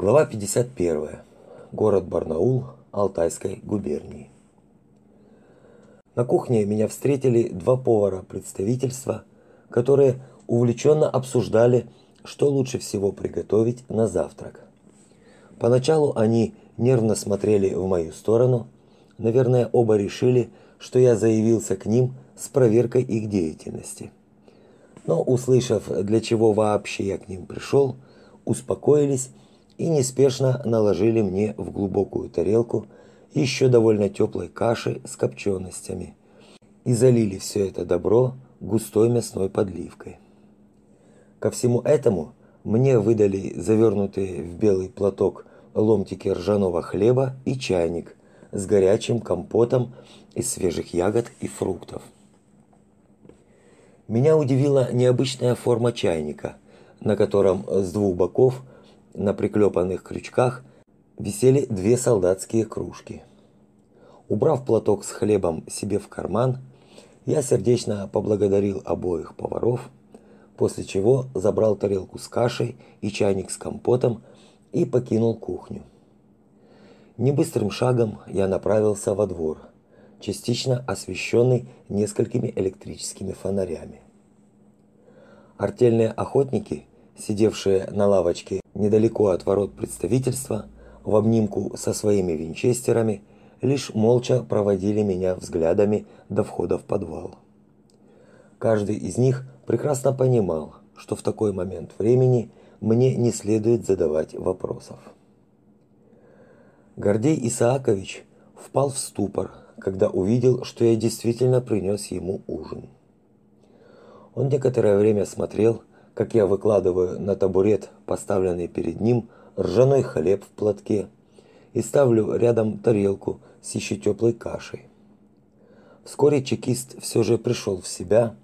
Глава 51. Город Барнаул Алтайской губернии. На кухне меня встретили два повара представительства, которые увлеченно обсуждали, что лучше всего приготовить на завтрак. Поначалу они нервно смотрели в мою сторону. Наверное, оба решили, что я заявился к ним с проверкой их деятельности. Но услышав, для чего вообще я к ним пришел, успокоились неспешно наложили мне в глубокую тарелку еще довольно теплой каши с копченостями и залили все это добро густой мясной подливкой. Ко всему этому мне выдали завернутые в белый платок ломтики ржаного хлеба и чайник с горячим компотом из свежих ягод и фруктов. Меня удивила необычная форма чайника, на котором с двух боков – на приклепанных крючках висели две солдатские кружки. Убрав платок с хлебом себе в карман, я сердечно поблагодарил обоих поваров, после чего забрал тарелку с кашей и чайник с компотом и покинул кухню. Небыстрым шагом я направился во двор, частично освещенный несколькими электрическими фонарями. Артельные охотники – сидевшие на лавочке недалеко от ворот представительства, в обнимку со своими винчестерами, лишь молча проводили меня взглядами до входа в подвал. Каждый из них прекрасно понимал, что в такой момент времени мне не следует задавать вопросов. Гордей Исаакович впал в ступор, когда увидел, что я действительно принес ему ужин. Он некоторое время смотрел, как я выкладываю на табурет, поставленный перед ним, ржаной хлеб в платке и ставлю рядом тарелку с еще теплой кашей. Вскоре чекист все же пришел в себя,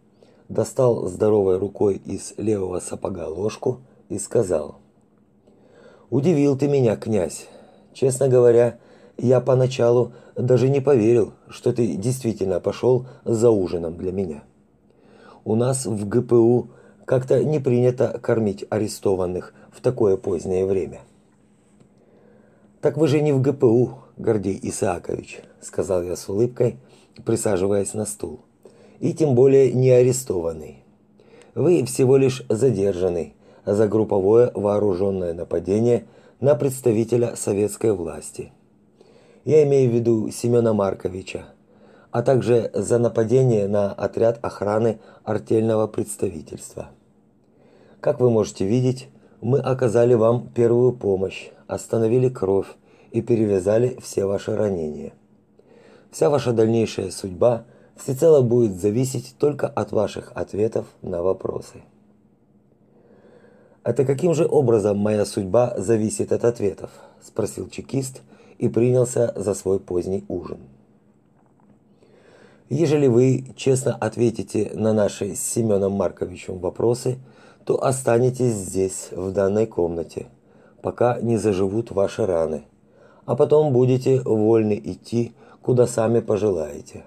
достал здоровой рукой из левого сапога ложку и сказал: "Удивил ты меня, князь. Честно говоря, я поначалу даже не поверил, что ты действительно пошел за ужином для меня. У нас в ГПУ как-то не принято кормить арестованных в такое позднее время. Так вы же не в ГПУ, Гордей Исаакович, сказал я с улыбкой, присаживаясь на стул. И тем более не арестованный. Вы всего лишь задержанный за групповое вооруженное нападение на представителя советской власти. Я имею в виду Семена Марковича, а также за нападение на отряд охраны артельного представительства. Как вы можете видеть, мы оказали вам первую помощь, остановили кровь и перевязали все ваши ранения. Вся ваша дальнейшая судьба всецело будет зависеть только от ваших ответов на вопросы. Это каким же образом моя судьба зависит от ответов, спросил чекист и принялся за свой поздний ужин. Ежели вы честно ответите на наши с Семеном Марковичем вопросы, то останетесь здесь, в данной комнате, пока не заживут ваши раны, а потом будете вольны идти, куда сами пожелаете.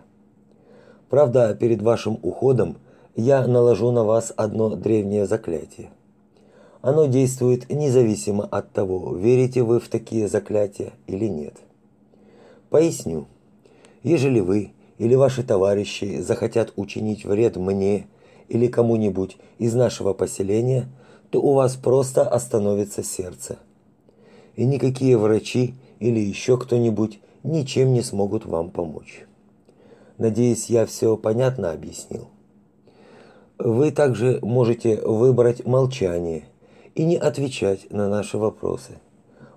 Правда, перед вашим уходом я наложу на вас одно древнее заклятие. Оно действует независимо от того, верите вы в такие заклятия или нет. Поясню. Ежели вы или ваши товарищи захотят учинить вред мне или кому-нибудь из нашего поселения, то у вас просто остановится сердце. И никакие врачи или еще кто-нибудь ничем не смогут вам помочь. Надеюсь, я все понятно объяснил. Вы также можете выбрать молчание и не отвечать на наши вопросы.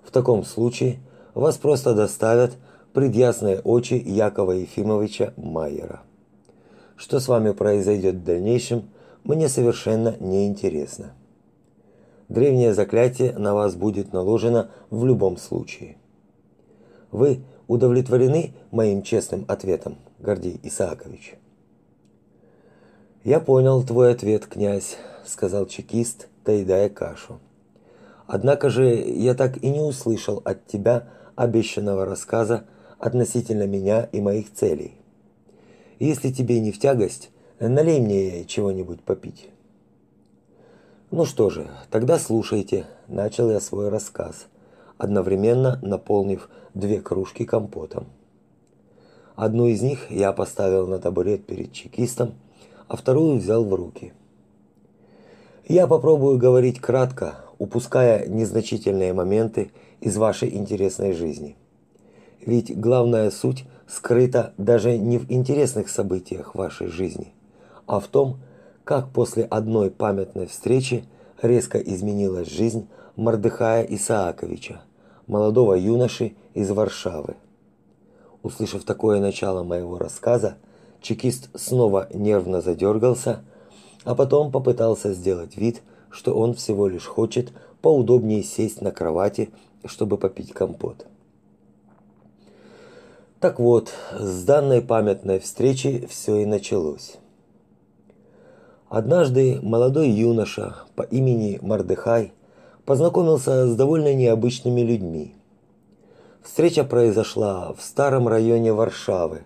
В таком случае вас просто доставят пред ясные очи Якова Ефимовича Майера. Что с вами произойдет в дальнейшем, мне совершенно не интересно. Древнее заклятие на вас будет наложено в любом случае. Вы удовлетворены моим честным ответом, Гордей Исаакович? Я понял твой ответ, князь, сказал чекист, доедая кашу. Однако же я так и не услышал от тебя обещанного рассказа относительно меня и моих целей. Если тебе не в тягость, налей мне чего-нибудь попить. Ну что же, тогда слушайте, начал я свой рассказ, одновременно наполнив две кружки компотом. Одну из них я поставил на табурет перед чекистом, а вторую взял в руки. Я попробую говорить кратко, упуская незначительные моменты из вашей интересной жизни. Ведь главная суть скрыта даже не в интересных событиях вашей жизни, а в том, как после одной памятной встречи резко изменилась жизнь Мордыхая Исааковича, молодого юноши из Варшавы. Услышав такое начало моего рассказа, чекист снова нервно задергался, а потом попытался сделать вид, что он всего лишь хочет поудобнее сесть на кровати, чтобы попить компот. Так вот, с данной памятной встречи все и началось. Однажды молодой юноша по имени Мардыхай познакомился с довольно необычными людьми. Встреча произошла в старом районе Варшавы,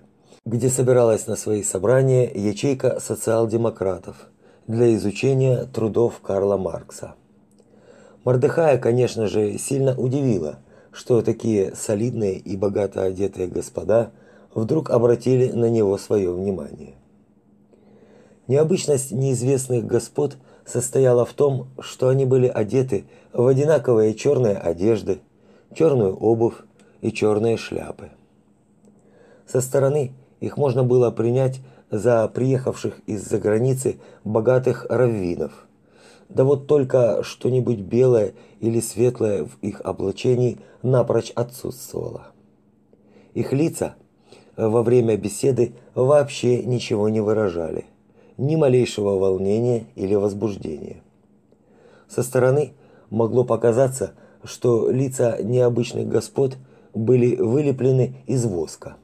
где собиралась на свои собрания ячейка социал-демократов для изучения трудов Карла Маркса. Мордыхая, конечно же, сильно удивило, что такие солидные и богато одетые господа вдруг обратили на него свое внимание. Необычность неизвестных господ состояла в том, что они были одеты в одинаковые черные одежды, черную обувь и черные шляпы. Со стороны их можно было принять за приехавших из-за границы богатых раввинов. Да вот только что-нибудь белое или светлое в их облачении напрочь отсутствовало. Их лица во время беседы вообще ничего не выражали, ни малейшего волнения или возбуждения. Со стороны могло показаться, что лица необычных господ – были вылеплены из воска.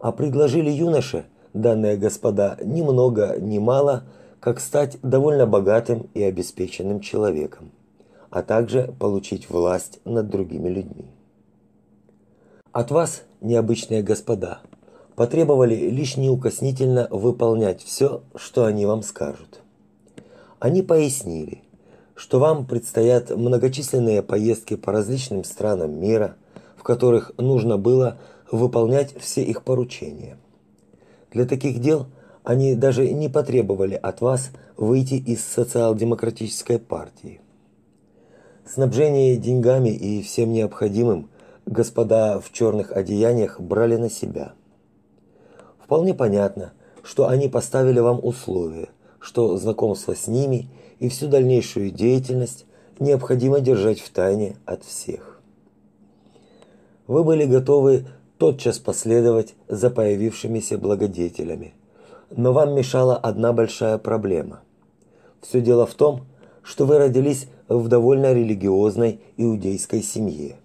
А предложили юноше, данные господа, ни много ни мало, как стать довольно богатым и обеспеченным человеком, а также получить власть над другими людьми. От вас, необычные господа, потребовали лишь неукоснительно выполнять все, что они вам скажут. Они пояснили, что вам предстоят многочисленные поездки по различным странам мира, в которых нужно было выполнять все их поручения. Для таких дел они даже не потребовали от вас выйти из социал-демократической партии. Снабжение деньгами и всем необходимым господа в черных одеяниях брали на себя. Вполне понятно, что они поставили вам условие, что знакомство с ними и всю дальнейшую деятельность необходимо держать в тайне от всех вы были готовы тотчас последовать за появившимися благодетелями. Но вам мешала одна большая проблема. Все дело в том, что вы родились в довольно религиозной иудейской семье.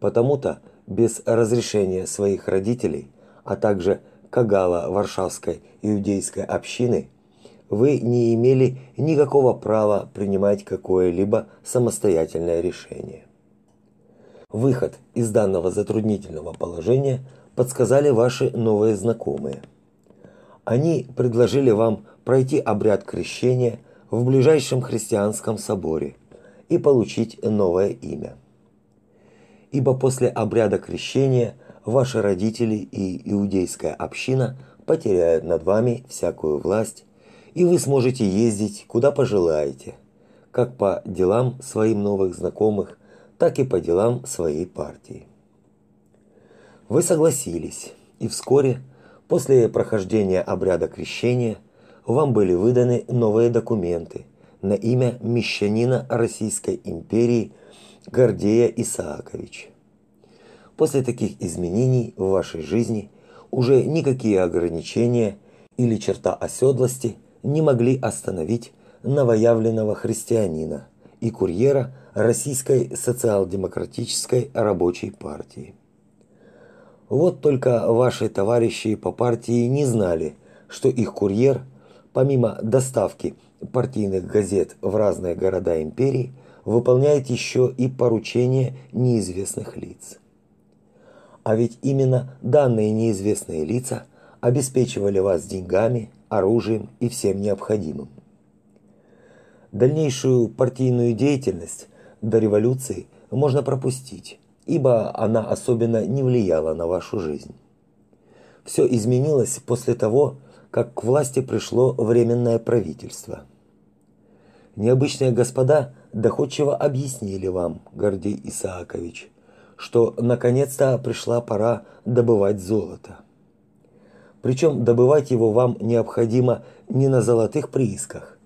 Потому-то без разрешения своих родителей, а также кагала Варшавской иудейской общины, вы не имели никакого права принимать какое-либо самостоятельное решение. Выход из данного затруднительного положения подсказали ваши новые знакомые. Они предложили вам пройти обряд крещения в ближайшем христианском соборе и получить новое имя. Ибо после обряда крещения ваши родители и иудейская община потеряют над вами всякую власть, и вы сможете ездить куда пожелаете, как по делам своим новых знакомых, так и по делам своей партии. Вы согласились, и вскоре, после прохождения обряда крещения, вам были выданы новые документы на имя мещанина Российской империи Гордея Исаакович. После таких изменений в вашей жизни уже никакие ограничения или черта оседлости не могли остановить новоявленного христианина и курьера Российской социал-демократической рабочей партии. Вот только ваши товарищи по партии не знали, что их курьер, помимо доставки партийных газет в разные города империи, выполняет еще и поручения неизвестных лиц. А ведь именно данные неизвестные лица обеспечивали вас деньгами, оружием и всем необходимым. Дальнейшую партийную деятельность до революции можно пропустить, ибо она особенно не влияла на вашу жизнь. Все изменилось после того, как к власти пришло временное правительство. Необычные господа доходчиво объяснили вам, Гордей Исаакович, что наконец-то пришла пора добывать золото. Причем добывать его вам необходимо не на золотых приисках,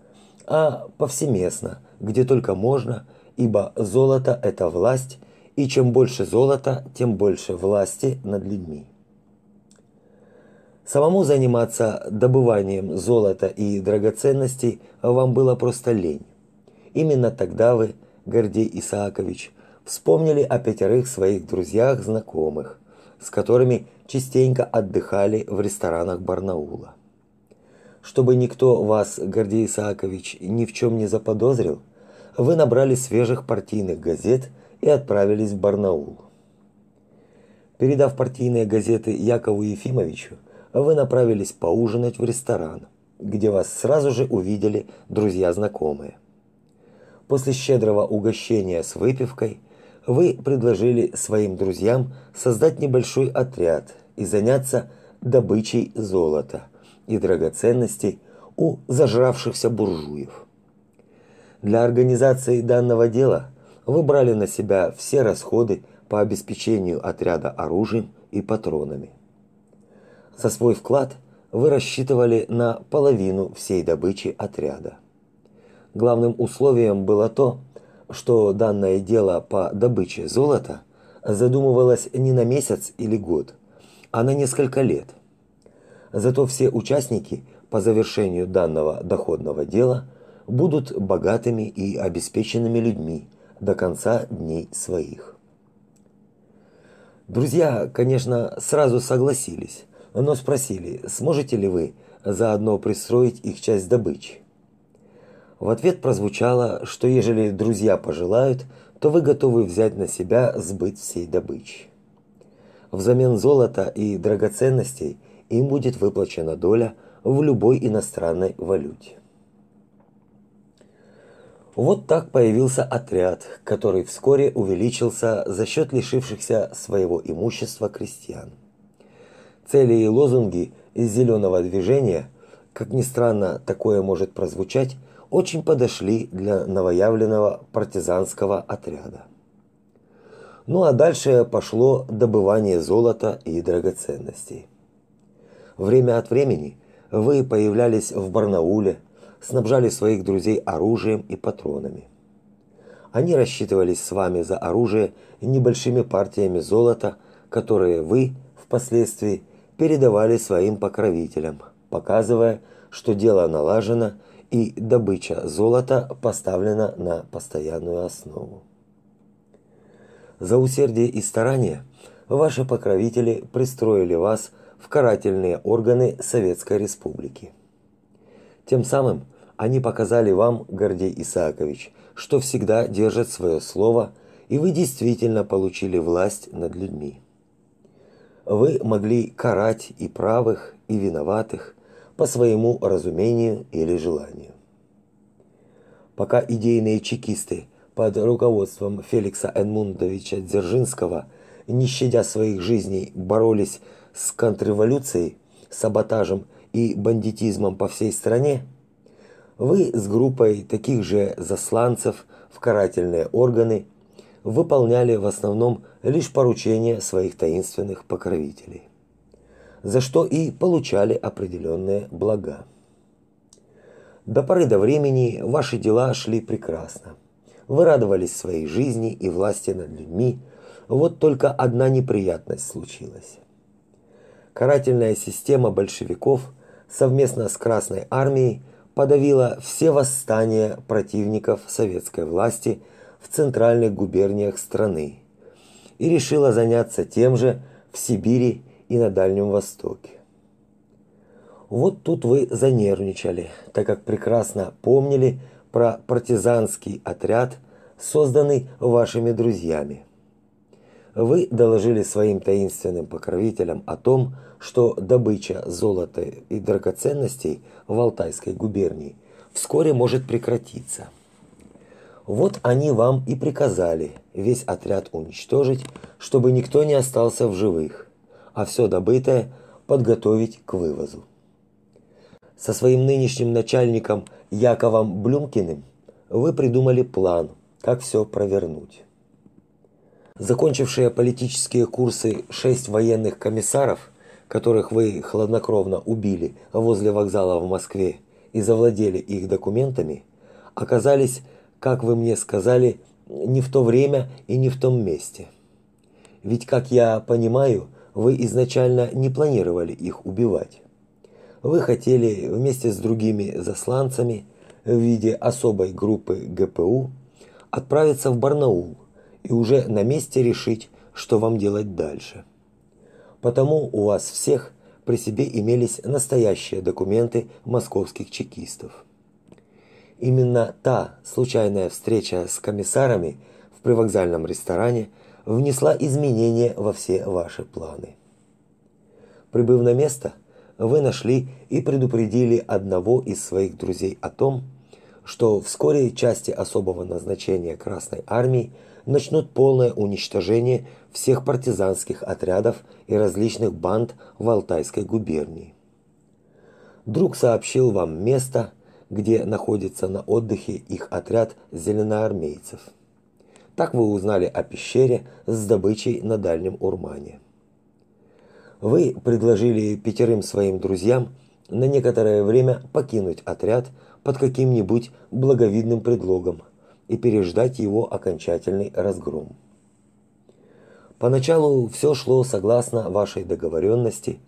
а повсеместно, где только можно, ибо золото – это власть, и чем больше золота, тем больше власти над людьми. Самому заниматься добыванием золота и драгоценностей вам было просто лень. Именно тогда вы, Гордей Исаакович, вспомнили о пятерых своих друзьях-знакомых, с которыми частенько отдыхали в ресторанах Барнаула. Чтобы никто вас, Гордей Исаакович, ни в чем не заподозрил, вы набрали свежих партийных газет и отправились в Барнаул. Передав партийные газеты Якову Ефимовичу, вы направились поужинать в ресторан, где вас сразу же увидели друзья-знакомые. После щедрого угощения с выпивкой вы предложили своим друзьям создать небольшой отряд и заняться добычей золота и драгоценностей у зажравшихся буржуев. Для организации данного дела вы брали на себя все расходы по обеспечению отряда оружием и патронами. За свой вклад вы рассчитывали на половину всей добычи отряда. Главным условием было то, что данное дело по добыче золота задумывалось не на месяц или год, а на несколько лет. Зато все участники по завершению данного доходного дела будут богатыми и обеспеченными людьми до конца дней своих. Друзья, конечно, сразу согласились, но спросили, сможете ли вы заодно пристроить их часть добычи. В ответ прозвучало, что ежели друзья пожелают, то вы готовы взять на себя сбыть всей добычи. Взамен золота и драгоценностей им будет выплачена доля в любой иностранной валюте. Вот так появился отряд, который вскоре увеличился за счет лишившихся своего имущества крестьян. Цели и лозунги из зеленого движения, как ни странно такое может прозвучать, очень подошли для новоявленного партизанского отряда. Ну а дальше пошло добывание золота и драгоценностей. Время от времени вы появлялись в Барнауле, снабжали своих друзей оружием и патронами. Они рассчитывались с вами за оружие небольшими партиями золота, которые вы впоследствии передавали своим покровителям, показывая, что дело налажено и добыча золота поставлена на постоянную основу. За усердие и старание ваши покровители пристроили вас в карательные органы Советской Республики. Тем самым они показали вам, Гордей Исаакович, что всегда держат свое слово, и вы действительно получили власть над людьми. Вы могли карать и правых, и виноватых, по своему разумению или желанию. Пока идейные чекисты под руководством Феликса Энмундовича Дзержинского, не щадя своих жизней, боролись с контрреволюцией, саботажем и бандитизмом по всей стране, вы с группой таких же засланцев в карательные органы выполняли в основном лишь поручения своих таинственных покровителей за что и получали определенные блага. До поры до времени ваши дела шли прекрасно. Вы радовались своей жизни и власти над людьми. Вот только одна неприятность случилась. Карательная система большевиков совместно с Красной армией подавила все восстания противников советской власти в центральных губерниях страны и решила заняться тем же в Сибири и на Дальнем Востоке. Вот тут вы занервничали, так как прекрасно помнили про партизанский отряд, созданный вашими друзьями. Вы доложили своим таинственным покровителям о том, что добыча золота и драгоценностей в Алтайской губернии вскоре может прекратиться. Вот они вам и приказали весь отряд уничтожить, чтобы никто не остался в живых, а все добытое подготовить к вывозу. Со своим нынешним начальником Яковом Блюмкиным вы придумали план, как все провернуть. Закончившие политические курсы шесть военных комиссаров, которых вы хладнокровно убили возле вокзала в Москве и завладели их документами, оказались как вы мне сказали, не в то время и не в том месте. Ведь, как я понимаю, вы изначально не планировали их убивать. Вы хотели вместе с другими засланцами в виде особой группы ГПУ отправиться в Барнаул и уже на месте решить, что вам делать дальше. Потому у вас всех при себе имелись настоящие документы московских чекистов. Именно та случайная встреча с комиссарами в привокзальном ресторане внесла изменения во все ваши планы. Прибыв на место, вы нашли и предупредили одного из своих друзей о том, что вскоре части особого назначения Красной армии начнут полное уничтожение всех партизанских отрядов и различных банд в Алтайской губернии. Друг сообщил вам место, где находится на отдыхе их отряд зеленоармейцев. Так вы узнали о пещере с добычей на Дальнем Урмане. Вы предложили пятерым своим друзьям на некоторое время покинуть отряд под каким-нибудь благовидным предлогом и переждать его окончательный разгром. Поначалу все шло согласно вашей договоренности,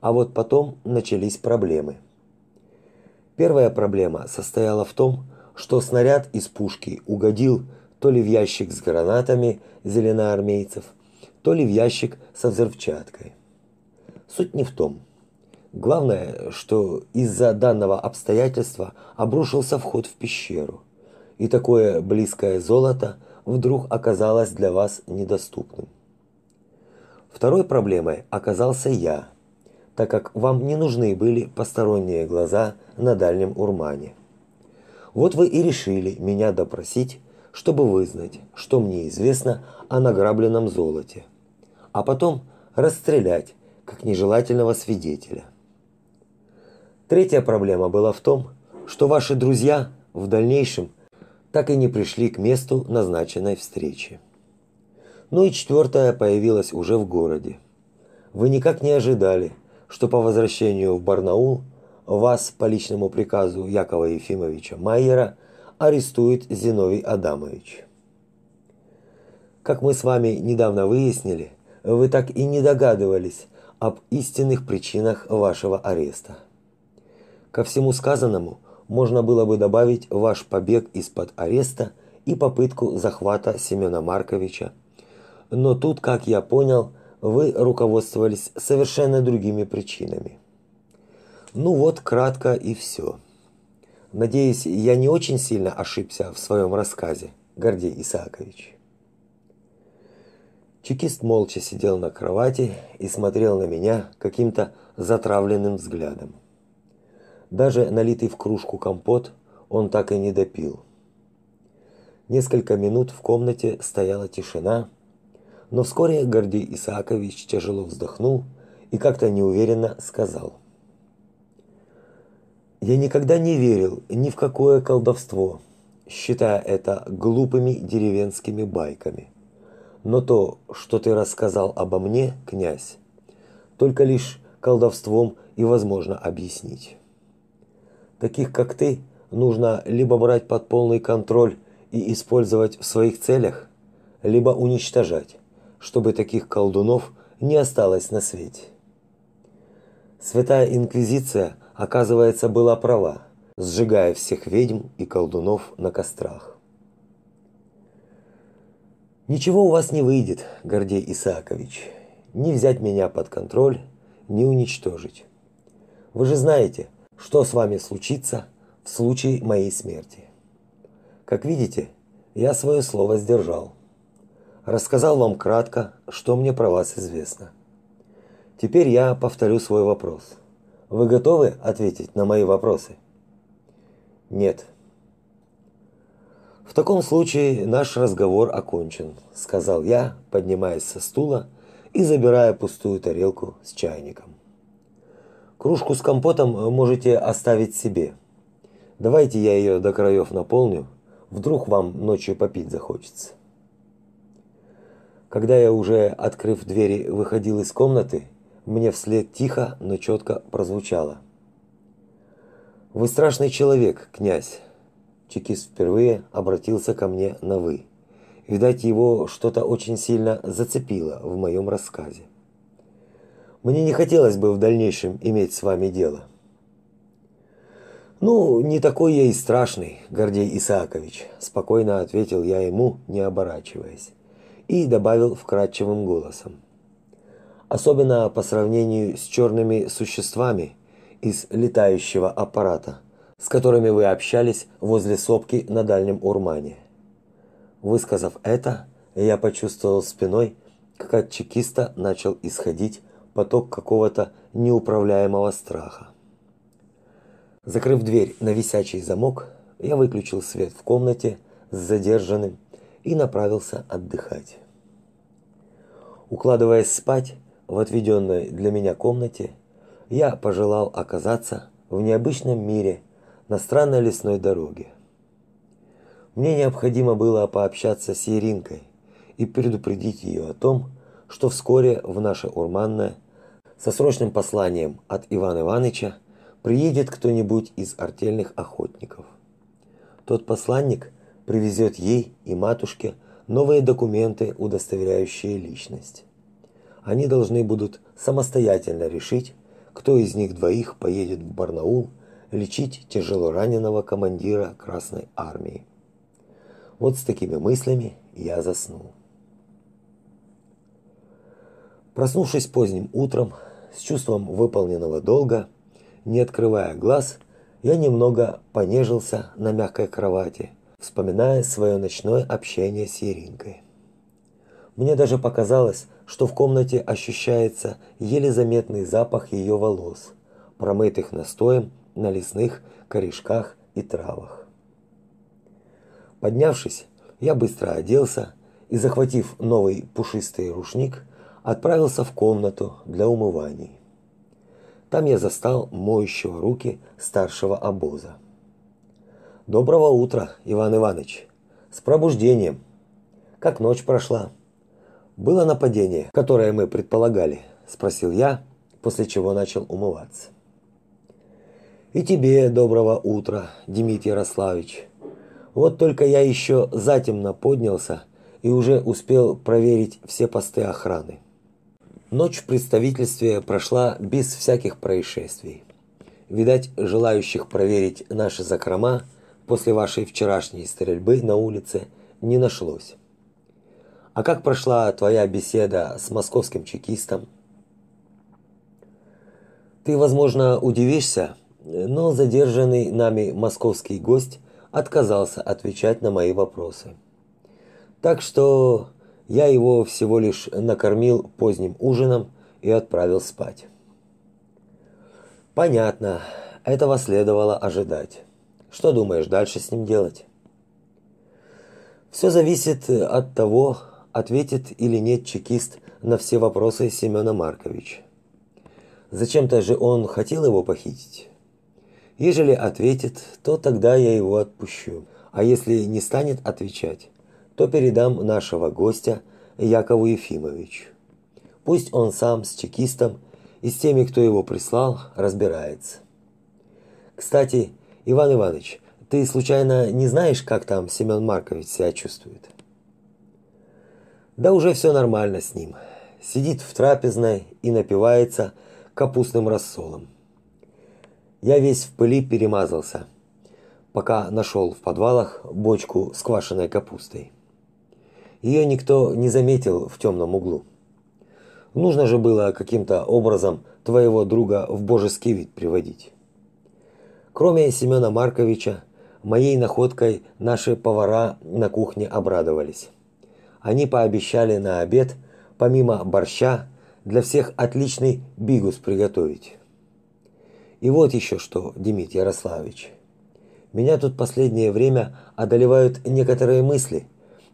а вот потом начались проблемы – Первая проблема состояла в том, что снаряд из пушки угодил то ли в ящик с гранатами зеленоармейцев, то ли в ящик со взрывчаткой. Суть не в том. Главное, что из-за данного обстоятельства обрушился вход в пещеру, и такое близкое золото вдруг оказалось для вас недоступным. Второй проблемой оказался я – так как вам не нужны были посторонние глаза на Дальнем Урмане. Вот вы и решили меня допросить, чтобы вызнать, что мне известно о награбленном золоте, а потом расстрелять как нежелательного свидетеля. Третья проблема была в том, что ваши друзья в дальнейшем так и не пришли к месту назначенной встречи. Ну и четвертая появилась уже в городе. Вы никак не ожидали, что по возвращению в Барнаул вас по личному приказу Якова Ефимовича Майера арестует Зиновий Адамович. Как мы с вами недавно выяснили, вы так и не догадывались об истинных причинах вашего ареста. Ко всему сказанному можно было бы добавить ваш побег из-под ареста и попытку захвата Семена Марковича. Но тут, как я понял, вы руководствовались совершенно другими причинами. Ну вот, кратко и все. Надеюсь, я не очень сильно ошибся в своем рассказе, Гордей Исаакович. Чекист молча сидел на кровати и смотрел на меня каким-то затравленным взглядом. Даже налитый в кружку компот он так и не допил. Несколько минут в комнате стояла тишина, но вскоре Гордей Исаакович тяжело вздохнул и как-то неуверенно сказал: "Я никогда не верил ни в какое колдовство, считая это глупыми деревенскими байками. Но то, что ты рассказал обо мне, князь, только лишь колдовством и возможно объяснить. Таких как ты нужно либо брать под полный контроль и использовать в своих целях, либо уничтожать чтобы таких колдунов не осталось на свете. Святая инквизиция, оказывается, была права, сжигая всех ведьм и колдунов на кострах. Ничего у вас не выйдет, Гордей Исаакович. Не взять меня под контроль, не уничтожить. Вы же знаете, что с вами случится в случае моей смерти. Как видите, я свое слово сдержал рассказал вам кратко, что мне про вас известно. Теперь я повторю свой вопрос. Вы готовы ответить на мои вопросы? Нет. В таком случае наш разговор окончен, сказал я, поднимаясь со стула и забирая пустую тарелку с чайником. Кружку с компотом можете оставить себе. Давайте я ее до краев наполню, вдруг вам ночью попить захочется. Когда я уже, открыв двери, выходил из комнаты, мне вслед тихо, но четко прозвучало: Вы страшный человек, князь. Чекист впервые обратился ко мне на вы. Видать, его что-то очень сильно зацепило в моем рассказе. Мне не хотелось бы в дальнейшем иметь с вами дело. Ну, не такой я и страшный, Гордей Исаакович, спокойно ответил я ему, не оборачиваясь, и добавил вкрадчивым голосом. Особенно по сравнению с черными существами из летающего аппарата, с которыми вы общались возле сопки на Дальнем Урмане. Высказав это, я почувствовал спиной, как от чекиста начал исходить поток какого-то неуправляемого страха. Закрыв дверь на висячий замок, я выключил свет в комнате с задержанным и направился отдыхать. Укладываясь спать в отведенной для меня комнате, я пожелал оказаться в необычном мире на странной лесной дороге. Мне необходимо было пообщаться с Еринкой и предупредить ее о том, что вскоре в наше Урманное со срочным посланием от Ивана Ивановича приедет кто-нибудь из артельных охотников. Тот посланник привезет ей и матушке новые документы, удостоверяющие личность. Они должны будут самостоятельно решить, кто из них двоих поедет в Барнаул лечить тяжело раненого командира Красной армии. Вот с такими мыслями я заснул. Проснувшись поздним утром, с чувством выполненного долга, не открывая глаз, я немного понежился на мягкой кровати, вспоминая свое ночное общение с Еринкой. Мне даже показалось, что в комнате ощущается еле заметный запах ее волос, промытых настоем на лесных корешках и травах. Поднявшись, я быстро оделся и, захватив новый пушистый рушник, отправился в комнату для умываний. Там я застал моющего руки старшего обоза. Доброго утра, Иван Иванович. С пробуждением. Как ночь прошла? Было нападение, которое мы предполагали, спросил я, после чего начал умываться. И тебе доброго утра, Дмитрий Ярославович. Вот только я еще затемно поднялся и уже успел проверить все посты охраны. Ночь в представительстве прошла без всяких происшествий. Видать, желающих проверить наши закрома после вашей вчерашней стрельбы на улице не нашлось. А как прошла твоя беседа с московским чекистом? Ты, возможно, удивишься, но задержанный нами московский гость отказался отвечать на мои вопросы. Так что я его всего лишь накормил поздним ужином и отправил спать. Понятно, этого следовало ожидать. Что думаешь дальше с ним делать? Все зависит от того, ответит или нет чекист на все вопросы Семена Марковича. Зачем-то же он хотел его похитить. Ежели ответит, то тогда я его отпущу. А если не станет отвечать, то передам нашего гостя Якову Ефимовичу. Пусть он сам с чекистом и с теми, кто его прислал, разбирается. Кстати, Иван Иванович, ты случайно не знаешь, как там Семен Маркович себя чувствует? Да уже все нормально с ним. Сидит в трапезной и напивается капустным рассолом. Я весь в пыли перемазался, пока нашел в подвалах бочку с квашеной капустой. Ее никто не заметил в темном углу. Нужно же было каким-то образом твоего друга в божеский вид приводить. Кроме Семена Марковича, моей находкой наши повара на кухне обрадовались. Они пообещали на обед, помимо борща, для всех отличный бигус приготовить. И вот еще что, Дмитрий Ярославович. Меня тут последнее время одолевают некоторые мысли.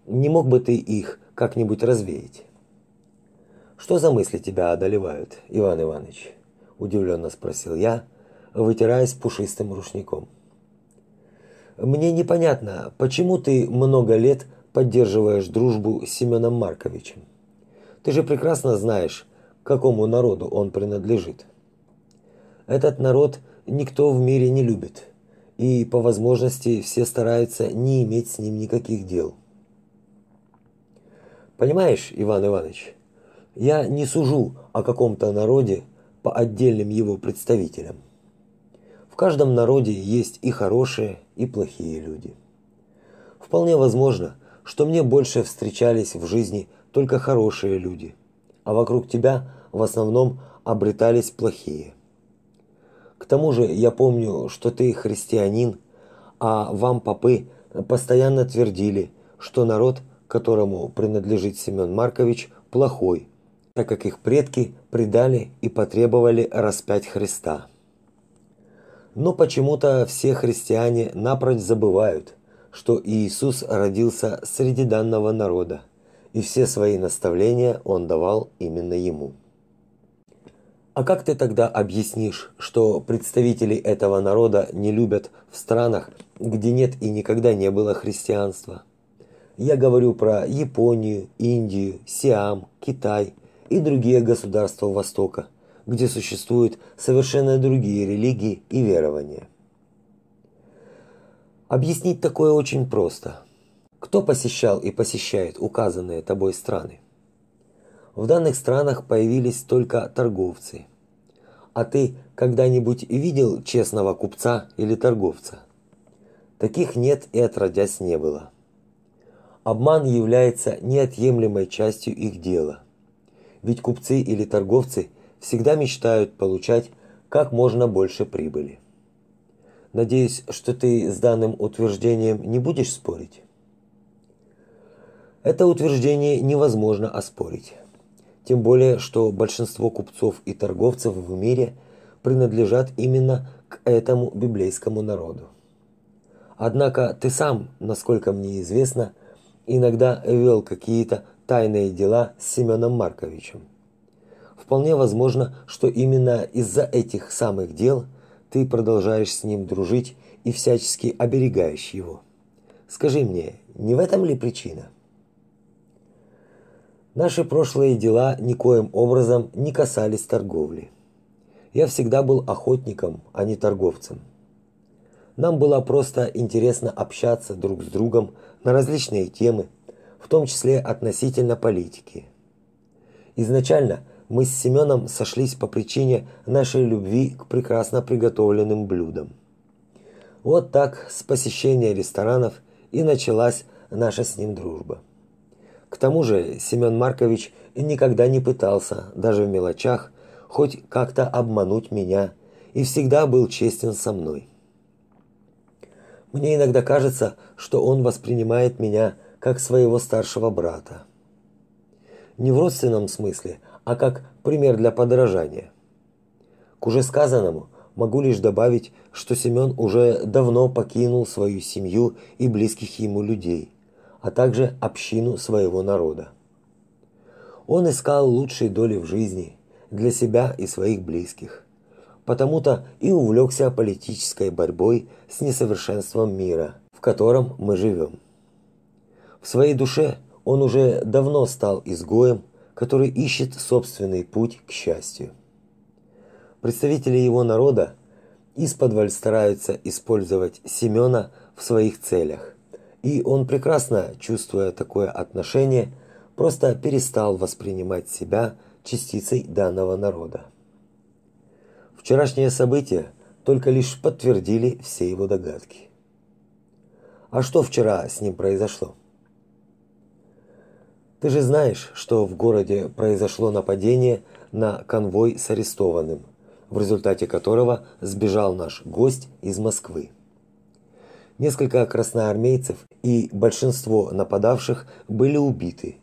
Не мог бы ты их как-нибудь развеять? Что за мысли тебя одолевают, Иван Иванович? удивленно спросил я, вытираясь пушистым рушником. Мне непонятно, почему ты много лет поддерживаешь дружбу с Семеном Марковичем. Ты же прекрасно знаешь, к какому народу он принадлежит. Этот народ никто в мире не любит, и по возможности все стараются не иметь с ним никаких дел. Понимаешь, Иван Иванович, я не сужу о каком-то народе по отдельным его представителям. В каждом народе есть и хорошие, и плохие люди. Вполне возможно, что мне больше встречались в жизни только хорошие люди, а вокруг тебя в основном обретались плохие. К тому же я помню, что ты христианин, а вам попы постоянно твердили, что народ, которому принадлежит Семен Маркович, плохой, так как их предки предали и потребовали распять Христа. Но почему-то все христиане напрочь забывают, что Иисус родился среди данного народа, и все свои наставления он давал именно ему. А как ты тогда объяснишь, что представители этого народа не любят в странах, где нет и никогда не было христианства? Я говорю про Японию, Индию, Сиам, Китай и другие государства Востока – где существуют совершенно другие религии и верования. Объяснить такое очень просто. Кто посещал и посещает указанные тобой страны? В данных странах появились только торговцы. А ты когда-нибудь видел честного купца или торговца? Таких нет и отродясь не было. Обман является неотъемлемой частью их дела. Ведь купцы или торговцы – всегда мечтают получать как можно больше прибыли. Надеюсь, что ты с данным утверждением не будешь спорить. Это утверждение невозможно оспорить. Тем более, что большинство купцов и торговцев в мире принадлежат именно к этому библейскому народу. Однако ты сам, насколько мне известно, иногда вел какие-то тайные дела с Семеном Марковичем. Вполне возможно, что именно из-за этих самых дел ты продолжаешь с ним дружить и всячески оберегаешь его. Скажи мне, не в этом ли причина? Наши прошлые дела никоим образом не касались торговли. Я всегда был охотником, а не торговцем. Нам было просто интересно общаться друг с другом на различные темы, в том числе относительно политики. Изначально мы с Семеном сошлись по причине нашей любви к прекрасно приготовленным блюдам. Вот так с посещения ресторанов и началась наша с ним дружба. К тому же Семен Маркович никогда не пытался, даже в мелочах, хоть как-то обмануть меня и всегда был честен со мной. Мне иногда кажется, что он воспринимает меня как своего старшего брата. Не в родственном смысле, а как пример для подражания. К уже сказанному могу лишь добавить, что Семен уже давно покинул свою семью и близких ему людей, а также общину своего народа. Он искал лучшей доли в жизни для себя и своих близких. Потому-то и увлекся политической борьбой с несовершенством мира, в котором мы живем. В своей душе он уже давно стал изгоем который ищет собственный путь к счастью. Представители его народа исподволь стараются использовать Семена в своих целях, и он прекрасно, чувствуя такое отношение, просто перестал воспринимать себя частицей данного народа. Вчерашние события только лишь подтвердили все его догадки. А что вчера с ним произошло? Ты же знаешь, что в городе произошло нападение на конвой с арестованным, в результате которого сбежал наш гость из Москвы. Несколько красноармейцев и большинство нападавших были убиты.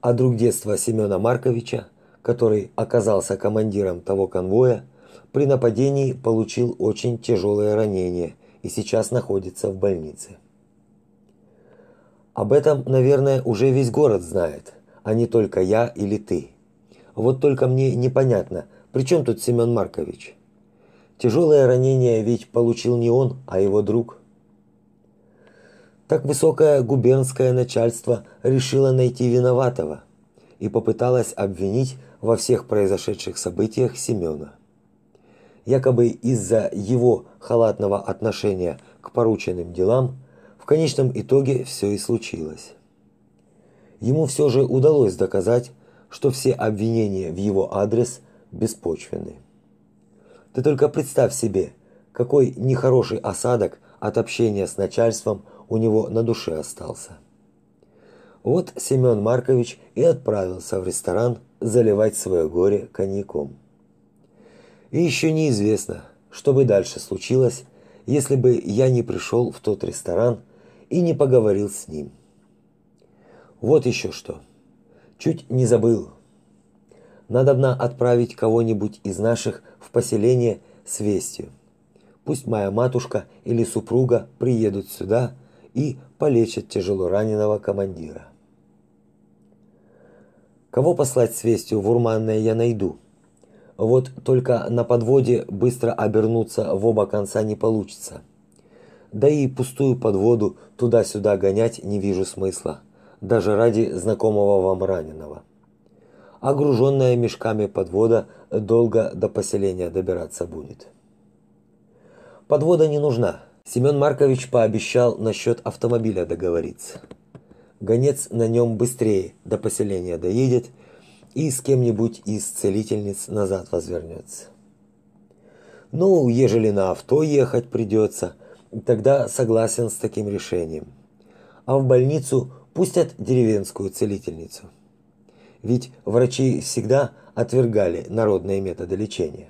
А друг детства Семена Марковича, который оказался командиром того конвоя, при нападении получил очень тяжелое ранение и сейчас находится в больнице. Об этом, наверное, уже весь город знает, а не только я или ты. Вот только мне непонятно, при чем тут Семен Маркович? Тяжелое ранение ведь получил не он, а его друг. Так высокое губернское начальство решило найти виноватого и попыталось обвинить во всех произошедших событиях Семена. Якобы из-за его халатного отношения к порученным делам в конечном итоге все и случилось. Ему все же удалось доказать, что все обвинения в его адрес беспочвенны. Ты только представь себе, какой нехороший осадок от общения с начальством у него на душе остался. Вот Семен Маркович и отправился в ресторан заливать свое горе коньяком. И еще неизвестно, что бы дальше случилось, если бы я не пришел в тот ресторан и не поговорил с ним. Вот еще что. Чуть не забыл. Надо бы отправить кого-нибудь из наших в поселение с вестью. Пусть моя матушка или супруга приедут сюда и полечат тяжело раненого командира. Кого послать с вестью в Урманное я найду. Вот только на подводе быстро обернуться в оба конца не получится. Да и пустую подводу туда-сюда гонять не вижу смысла, даже ради знакомого вам раненого. Огруженная мешками подвода долго до поселения добираться будет. Подвода не нужна. Семен Маркович пообещал насчет автомобиля договориться. Гонец на нем быстрее до поселения доедет и с кем-нибудь из целительниц назад возвернется. Ну, ежели на авто ехать придется, тогда согласен с таким решением. А в больницу пустят деревенскую целительницу. Ведь врачи всегда отвергали народные методы лечения.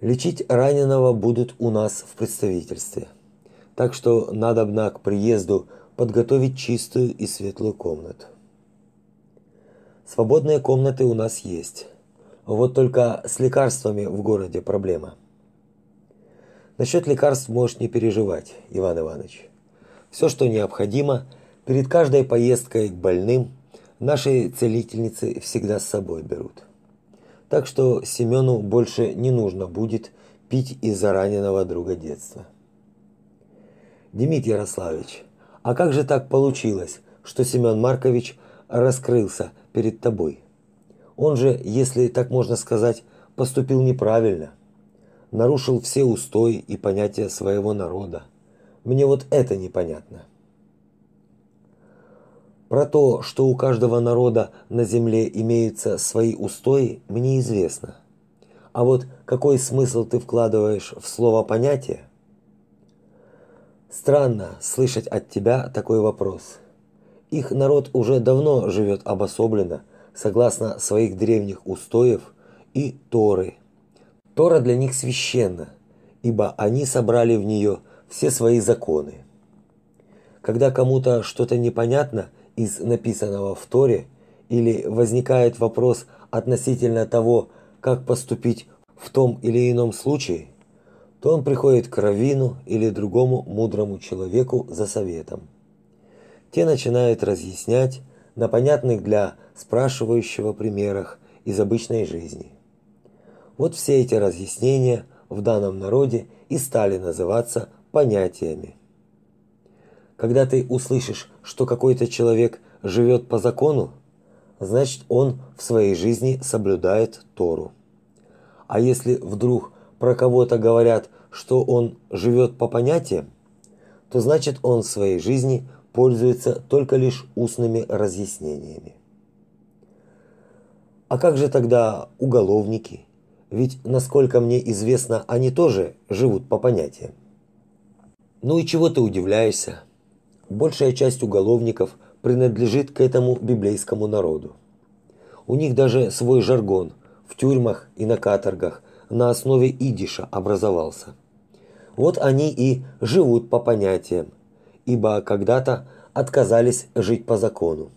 Лечить раненого будут у нас в представительстве. Так что надо бы к приезду подготовить чистую и светлую комнату. Свободные комнаты у нас есть. Вот только с лекарствами в городе проблема. Насчет лекарств можешь не переживать, Иван Иванович. Все, что необходимо, перед каждой поездкой к больным наши целительницы всегда с собой берут. Так что Семену больше не нужно будет пить из-за раненого друга детства. Дмитрий Ярославович, а как же так получилось, что Семен Маркович раскрылся перед тобой. Он же, если так можно сказать, поступил неправильно. Нарушил все устои и понятия своего народа. Мне вот это непонятно. Про то, что у каждого народа на земле имеются свои устои, мне известно. А вот какой смысл ты вкладываешь в слово понятие? Странно слышать от тебя такой вопрос. Их народ уже давно живет обособленно, согласно своих древних устоев и Торы. Тора для них священна, ибо они собрали в нее все свои законы. Когда кому-то что-то непонятно из написанного в Торе или возникает вопрос относительно того, как поступить в том или ином случае, то он приходит к раввину или другому мудрому человеку за советом те начинают разъяснять на понятных для спрашивающего примерах из обычной жизни. Вот все эти разъяснения в данном народе и стали называться понятиями. Когда ты услышишь, что какой-то человек живет по закону, значит он в своей жизни соблюдает Тору. А если вдруг про кого-то говорят, что он живет по понятиям, то значит он в своей жизни пользуется только лишь устными разъяснениями. А как же тогда уголовники? Ведь, насколько мне известно, они тоже живут по понятиям. Ну и чего ты удивляешься? Большая часть уголовников принадлежит к этому библейскому народу. У них даже свой жаргон в тюрьмах и на каторгах на основе идиша образовался. Вот они и живут по понятиям, ибо когда-то отказались жить по закону.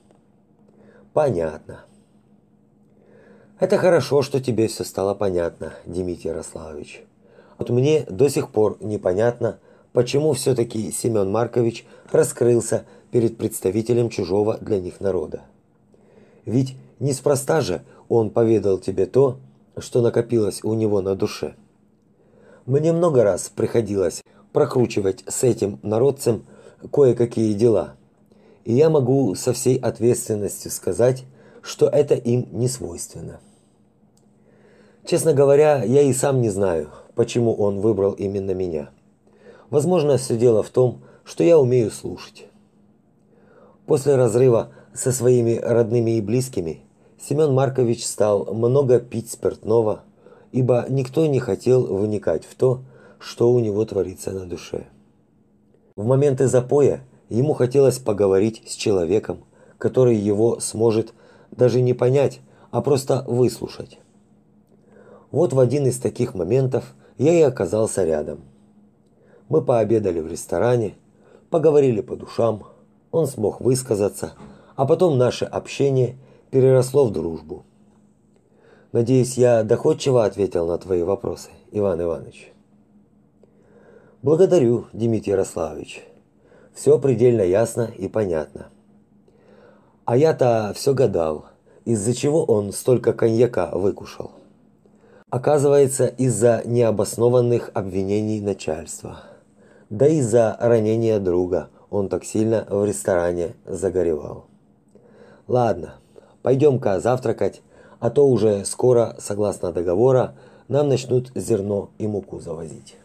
Понятно. Это хорошо, что тебе все стало понятно, Дмитрий Ярославович. Вот мне до сих пор непонятно, почему все-таки Семен Маркович раскрылся перед представителем чужого для них народа. Ведь неспроста же он поведал тебе то, что накопилось у него на душе. Мне много раз приходилось прокручивать с этим народцем кое-какие дела. И я могу со всей ответственностью сказать, что это им не свойственно. Честно говоря, я и сам не знаю, почему он выбрал именно меня. Возможно, все дело в том, что я умею слушать. После разрыва со своими родными и близкими Семен Маркович стал много пить спиртного, ибо никто не хотел вникать в то, что у него творится на душе. В моменты запоя ему хотелось поговорить с человеком, который его сможет даже не понять, а просто выслушать. Вот в один из таких моментов я и оказался рядом. Мы пообедали в ресторане, поговорили по душам, он смог высказаться, а потом наше общение переросло в дружбу. Надеюсь, я доходчиво ответил на твои вопросы, Иван Иванович. Благодарю, Дмитрий Ярославович. Все предельно ясно и понятно. А я-то все гадал, из-за чего он столько коньяка выкушал. Оказывается, из-за необоснованных обвинений начальства. Да и из-за ранения друга он так сильно в ресторане загоревал. Ладно, пойдем-ка завтракать, а то уже скоро, согласно договора, нам начнут зерно и муку завозить.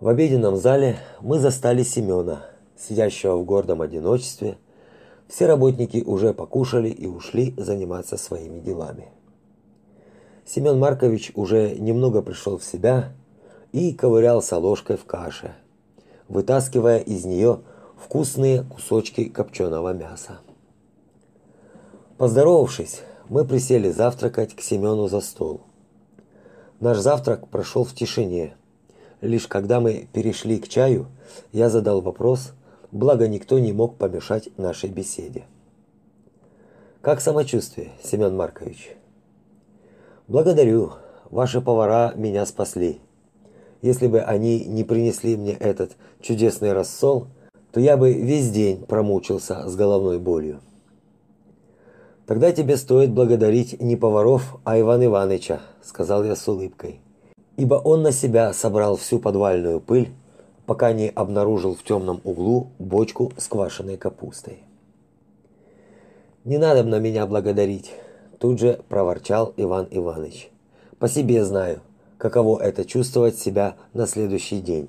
В обеденном зале мы застали Семена, сидящего в гордом одиночестве. Все работники уже покушали и ушли заниматься своими делами. Семен Маркович уже немного пришел в себя и ковырялся ложкой в каше, вытаскивая из нее вкусные кусочки копченого мяса. Поздоровавшись, мы присели завтракать к Семену за стол. Наш завтрак прошел в тишине – Лишь когда мы перешли к чаю, я задал вопрос, благо никто не мог помешать нашей беседе. Как самочувствие, Семен Маркович? Благодарю. Ваши повара меня спасли. Если бы они не принесли мне этот чудесный рассол, то я бы весь день промучился с головной болью. Тогда тебе стоит благодарить не поваров, а Иван Ивановича, сказал я с улыбкой ибо он на себя собрал всю подвальную пыль, пока не обнаружил в темном углу бочку с квашеной капустой. Не надо на меня благодарить, тут же проворчал Иван Иванович. По себе знаю, каково это чувствовать себя на следующий день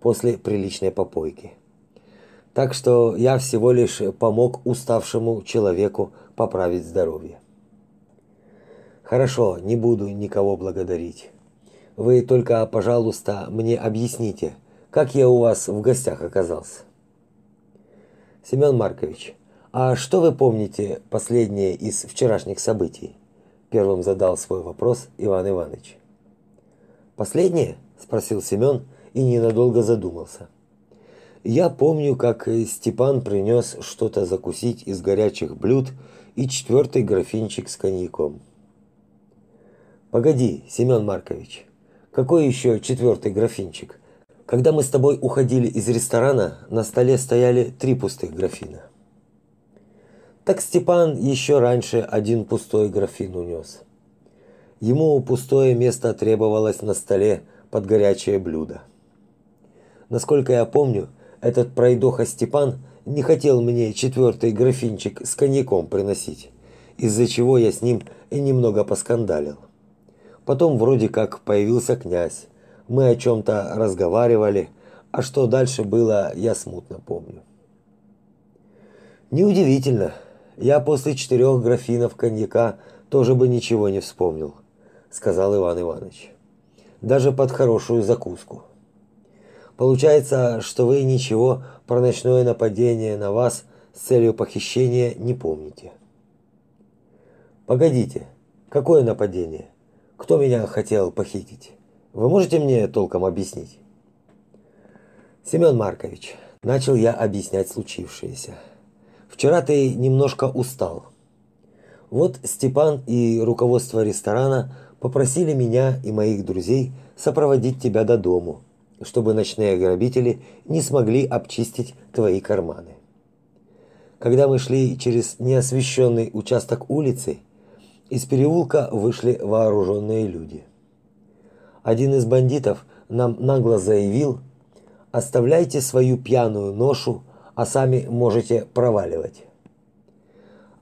после приличной попойки. Так что я всего лишь помог уставшему человеку поправить здоровье. Хорошо, не буду никого благодарить. Вы только, пожалуйста, мне объясните, как я у вас в гостях оказался. Семен Маркович, а что вы помните последнее из вчерашних событий? Первым задал свой вопрос Иван Иванович. Последнее? спросил Семен и ненадолго задумался. Я помню, как Степан принес что-то закусить из горячих блюд и четвертый графинчик с коньяком. Погоди, Семен Маркович, какой еще четвертый графинчик? Когда мы с тобой уходили из ресторана, на столе стояли три пустых графина. Так Степан еще раньше один пустой графин унес. Ему пустое место требовалось на столе под горячее блюдо. Насколько я помню, этот пройдоха Степан не хотел мне четвертый графинчик с коньяком приносить, из-за чего я с ним и немного поскандалил. Потом вроде как появился князь. Мы о чем то разговаривали, а что дальше было, я смутно помню. Неудивительно. Я после четырех графинов коньяка тоже бы ничего не вспомнил, сказал Иван Иванович. Даже под хорошую закуску. Получается, что вы ничего про ночное нападение на вас с целью похищения не помните. Погодите, какое нападение? Кто меня хотел похитить? Вы можете мне толком объяснить? Семен Маркович, начал я объяснять случившееся. Вчера ты немножко устал. Вот Степан и руководство ресторана попросили меня и моих друзей сопроводить тебя до дому, чтобы ночные грабители не смогли обчистить твои карманы. Когда мы шли через неосвещенный участок улицы, из переулка вышли вооруженные люди. Один из бандитов нам нагло заявил: "Оставляйте свою пьяную ношу, а сами можете проваливать".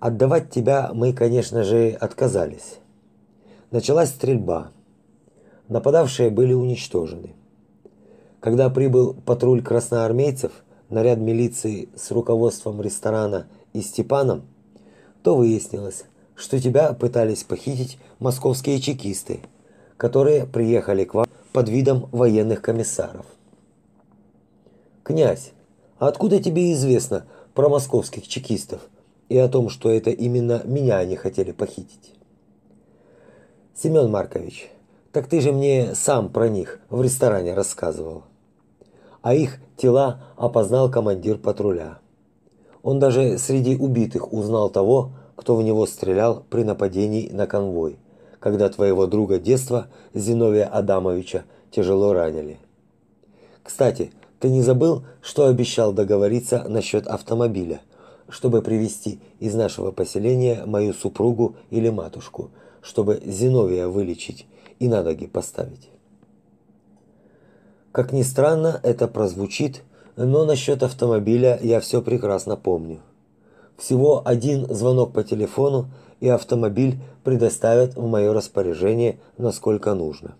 Отдавать тебя мы, конечно же, отказались. Началась стрельба. Нападавшие были уничтожены. Когда прибыл патруль красноармейцев, наряд милиции с руководством ресторана и Степаном, то выяснилось, что тебя пытались похитить московские чекисты, которые приехали к вам под видом военных комиссаров. Князь, а откуда тебе известно про московских чекистов и о том, что это именно меня они хотели похитить? Семен Маркович, так ты же мне сам про них в ресторане рассказывал а их тела опознал командир патруля. Он даже среди убитых узнал того, кто в него стрелял при нападении на конвой, когда твоего друга детства Зиновия Адамовича тяжело ранили. Кстати, ты не забыл, что обещал договориться насчет автомобиля, чтобы привезти из нашего поселения мою супругу или матушку, чтобы Зиновия вылечить и на ноги поставить? Как ни странно это прозвучит, но насчет автомобиля я все прекрасно помню. Всего один звонок по телефону, и автомобиль предоставят в мое распоряжение, насколько нужно.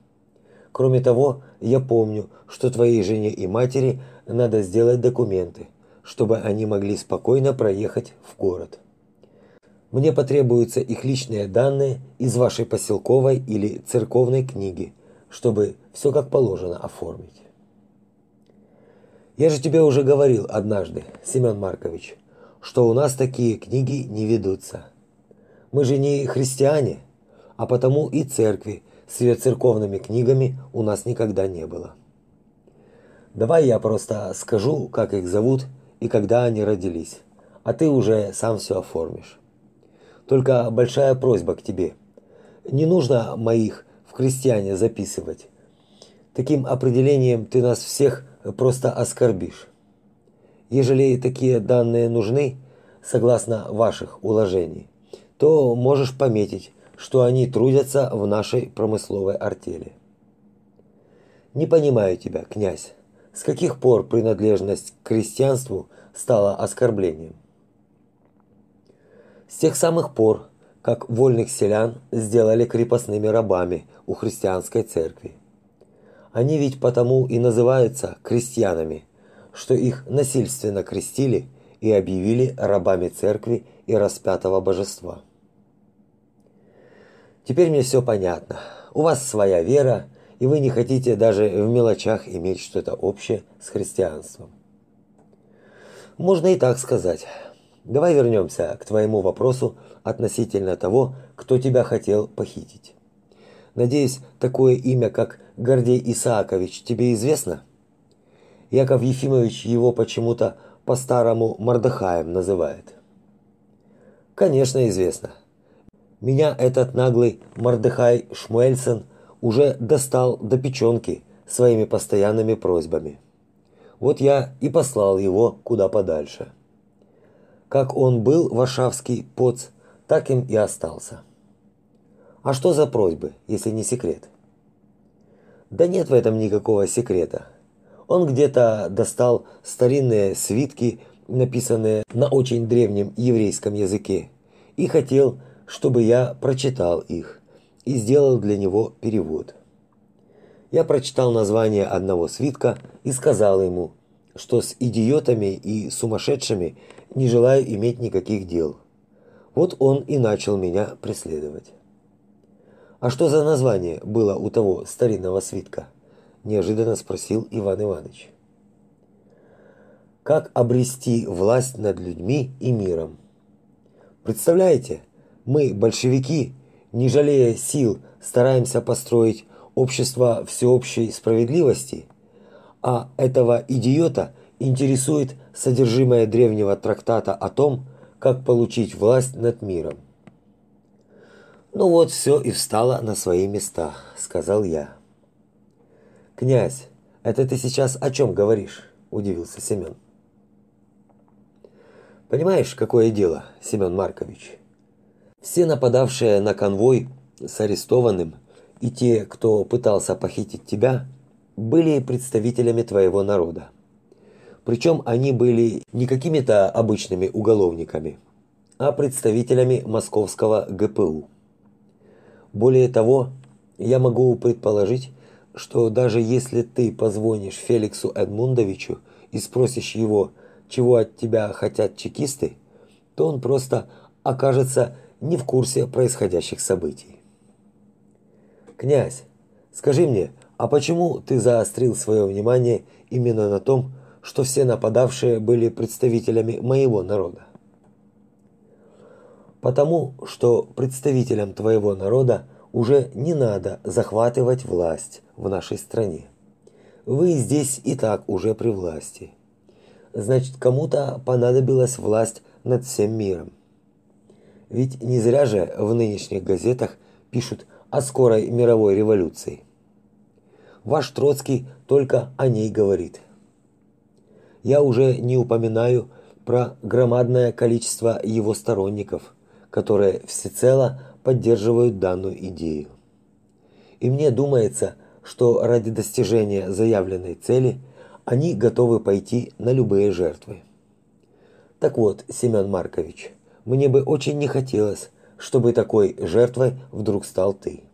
Кроме того, я помню, что твоей жене и матери надо сделать документы, чтобы они могли спокойно проехать в город. Мне потребуются их личные данные из вашей поселковой или церковной книги, чтобы все как положено оформить. Я же тебе уже говорил однажды, Семен Маркович, что у нас такие книги не ведутся. Мы же не христиане, а потому и церкви с ее церковными книгами у нас никогда не было. Давай я просто скажу, как их зовут и когда они родились, а ты уже сам все оформишь. Только большая просьба к тебе. Не нужно моих в крестьяне записывать. Таким определением ты нас всех просто оскорбишь. Ежели такие данные нужны, согласно ваших уложений, то можешь пометить, что они трудятся в нашей промысловой артели. Не понимаю тебя, князь. С каких пор принадлежность к крестьянству стала оскорблением? С тех самых пор, как вольных селян сделали крепостными рабами у христианской церкви. Они ведь потому и называются крестьянами, что их насильственно крестили и объявили рабами церкви и распятого божества. Теперь мне все понятно. У вас своя вера, и вы не хотите даже в мелочах иметь что-то общее с христианством. Можно и так сказать. Давай вернемся к твоему вопросу относительно того, кто тебя хотел похитить. Надеюсь, такое имя, как Гордей Исаакович, тебе известно? Яков Ефимович его почему-то по-старому Мордахаем называет. Конечно, известно. Меня этот наглый Мордехай Шмуэльсон уже достал до печенки своими постоянными просьбами. Вот я и послал его куда подальше. Как он был варшавский поц, так им и остался. А что за просьбы, если не секрет? Да нет в этом никакого секрета. Он где-то достал старинные свитки, написанные на очень древнем еврейском языке, и хотел, чтобы я прочитал их и сделал для него перевод. Я прочитал название одного свитка и сказал ему, что с идиотами и сумасшедшими не желаю иметь никаких дел. Вот он и начал меня преследовать. А что за название было у того старинного свитка? неожиданно спросил Иван Иванович. Как обрести власть над людьми и миром? Представляете, мы, большевики, не жалея сил, стараемся построить общество всеобщей справедливости, а этого идиота интересует содержимое древнего трактата о том, как получить власть над миром. Ну вот все и встало на свои места, сказал я. Князь, это ты сейчас о чем говоришь? удивился Семен. Понимаешь, какое дело, Семен Маркович? Все нападавшие на конвой с арестованным и те, кто пытался похитить тебя, были представителями твоего народа. Причем они были не какими-то обычными уголовниками, а представителями московского ГПУ. Более того, я могу предположить, что даже если ты позвонишь Феликсу Эдмундовичу и спросишь его, чего от тебя хотят чекисты, то он просто окажется не в курсе происходящих событий. Князь, скажи мне, а почему ты заострил свое внимание именно на том, что все нападавшие были представителями моего народа? Потому что представителям твоего народа уже не надо захватывать власть в нашей стране. Вы здесь и так уже при власти. Значит, кому-то понадобилась власть над всем миром. Ведь не зря же в нынешних газетах пишут о скорой мировой революции. Ваш Троцкий только о ней говорит. Я уже не упоминаю про громадное количество его сторонников, которые всецело поддерживают данную идею. И мне думается, что ради достижения заявленной цели они готовы пойти на любые жертвы. Так вот, Семен Маркович, мне бы очень не хотелось, чтобы такой жертвой вдруг стал ты.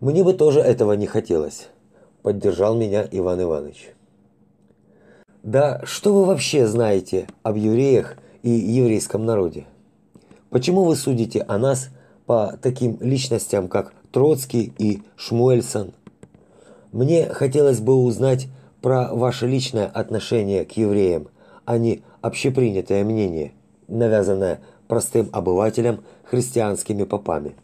Мне бы тоже этого не хотелось, поддержал меня Иван Иванович. Да что вы вообще знаете об евреях и еврейском народе? Почему вы судите о нас по таким личностям, как Троцкий и Шмуэльсон? Мне хотелось бы узнать про ваше личное отношение к евреям, а не общепринятое мнение, навязанное простым обывателям христианскими попами.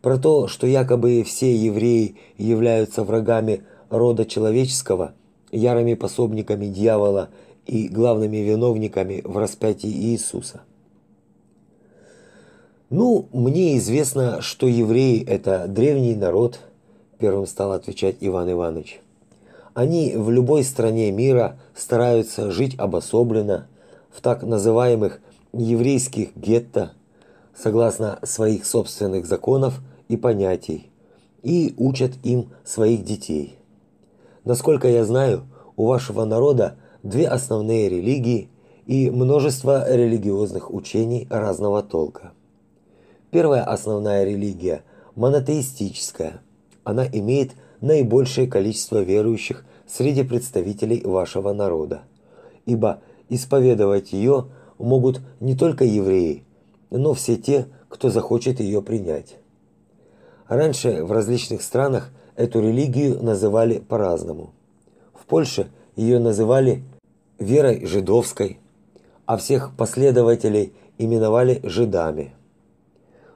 Про то, что якобы все евреи являются врагами рода человеческого, ярыми пособниками дьявола и главными виновниками в распятии Иисуса. Ну, мне известно, что евреи это древний народ, первым стал отвечать Иван Иванович. Они в любой стране мира стараются жить обособленно в так называемых еврейских гетто, согласно своих собственных законов и понятий, и учат им своих детей. Насколько я знаю, у вашего народа две основные религии и множество религиозных учений разного толка. Первая основная религия монотеистическая. Она имеет наибольшее количество верующих среди представителей вашего народа, ибо исповедовать ее могут не только евреи, но все те, кто захочет ее принять. Раньше в различных странах эту религию называли по-разному. В Польше ее называли верой жидовской, а всех последователей именовали жидами.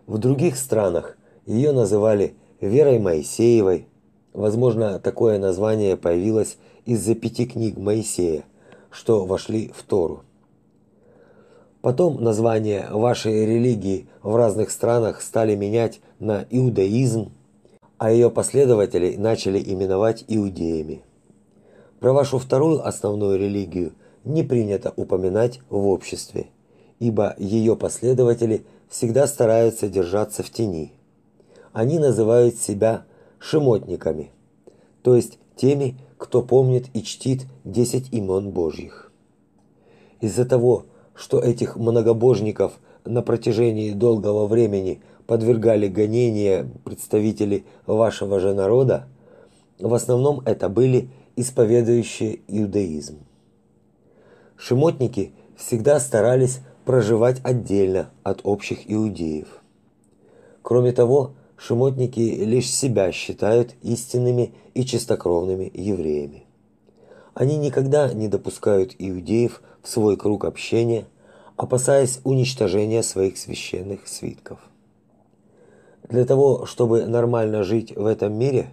В других странах ее называли верой Моисеевой. Возможно, такое название появилось из-за пяти книг Моисея, что вошли в Тору. Потом названия вашей религии в разных странах стали менять на иудаизм, а ее последователи начали именовать иудеями. Про вашу вторую основную религию не принято упоминать в обществе, ибо ее последователи всегда стараются держаться в тени. Они называют себя шемотниками, то есть теми, кто помнит и чтит десять имен Божьих. Из-за того, что этих многобожников на протяжении долгого времени подвергали гонения представители вашего же народа, в основном это были исповедующие иудаизм. Шемотники всегда старались проживать отдельно от общих иудеев. Кроме того, шемотники лишь себя считают истинными и чистокровными евреями. Они никогда не допускают иудеев в свой круг общения, опасаясь уничтожения своих священных свитков. Для того, чтобы нормально жить в этом мире,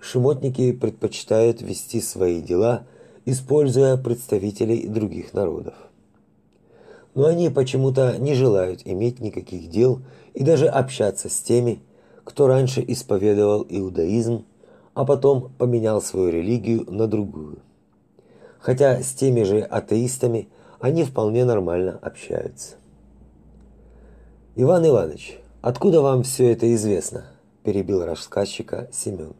шемотники предпочитают вести свои дела, используя представителей других народов. но они почему-то не желают иметь никаких дел и даже общаться с теми, кто раньше исповедовал иудаизм, а потом поменял свою религию на другую. Хотя с теми же атеистами они вполне нормально общаются. Иван Иванович, откуда вам все это известно? перебил рассказчика Семен.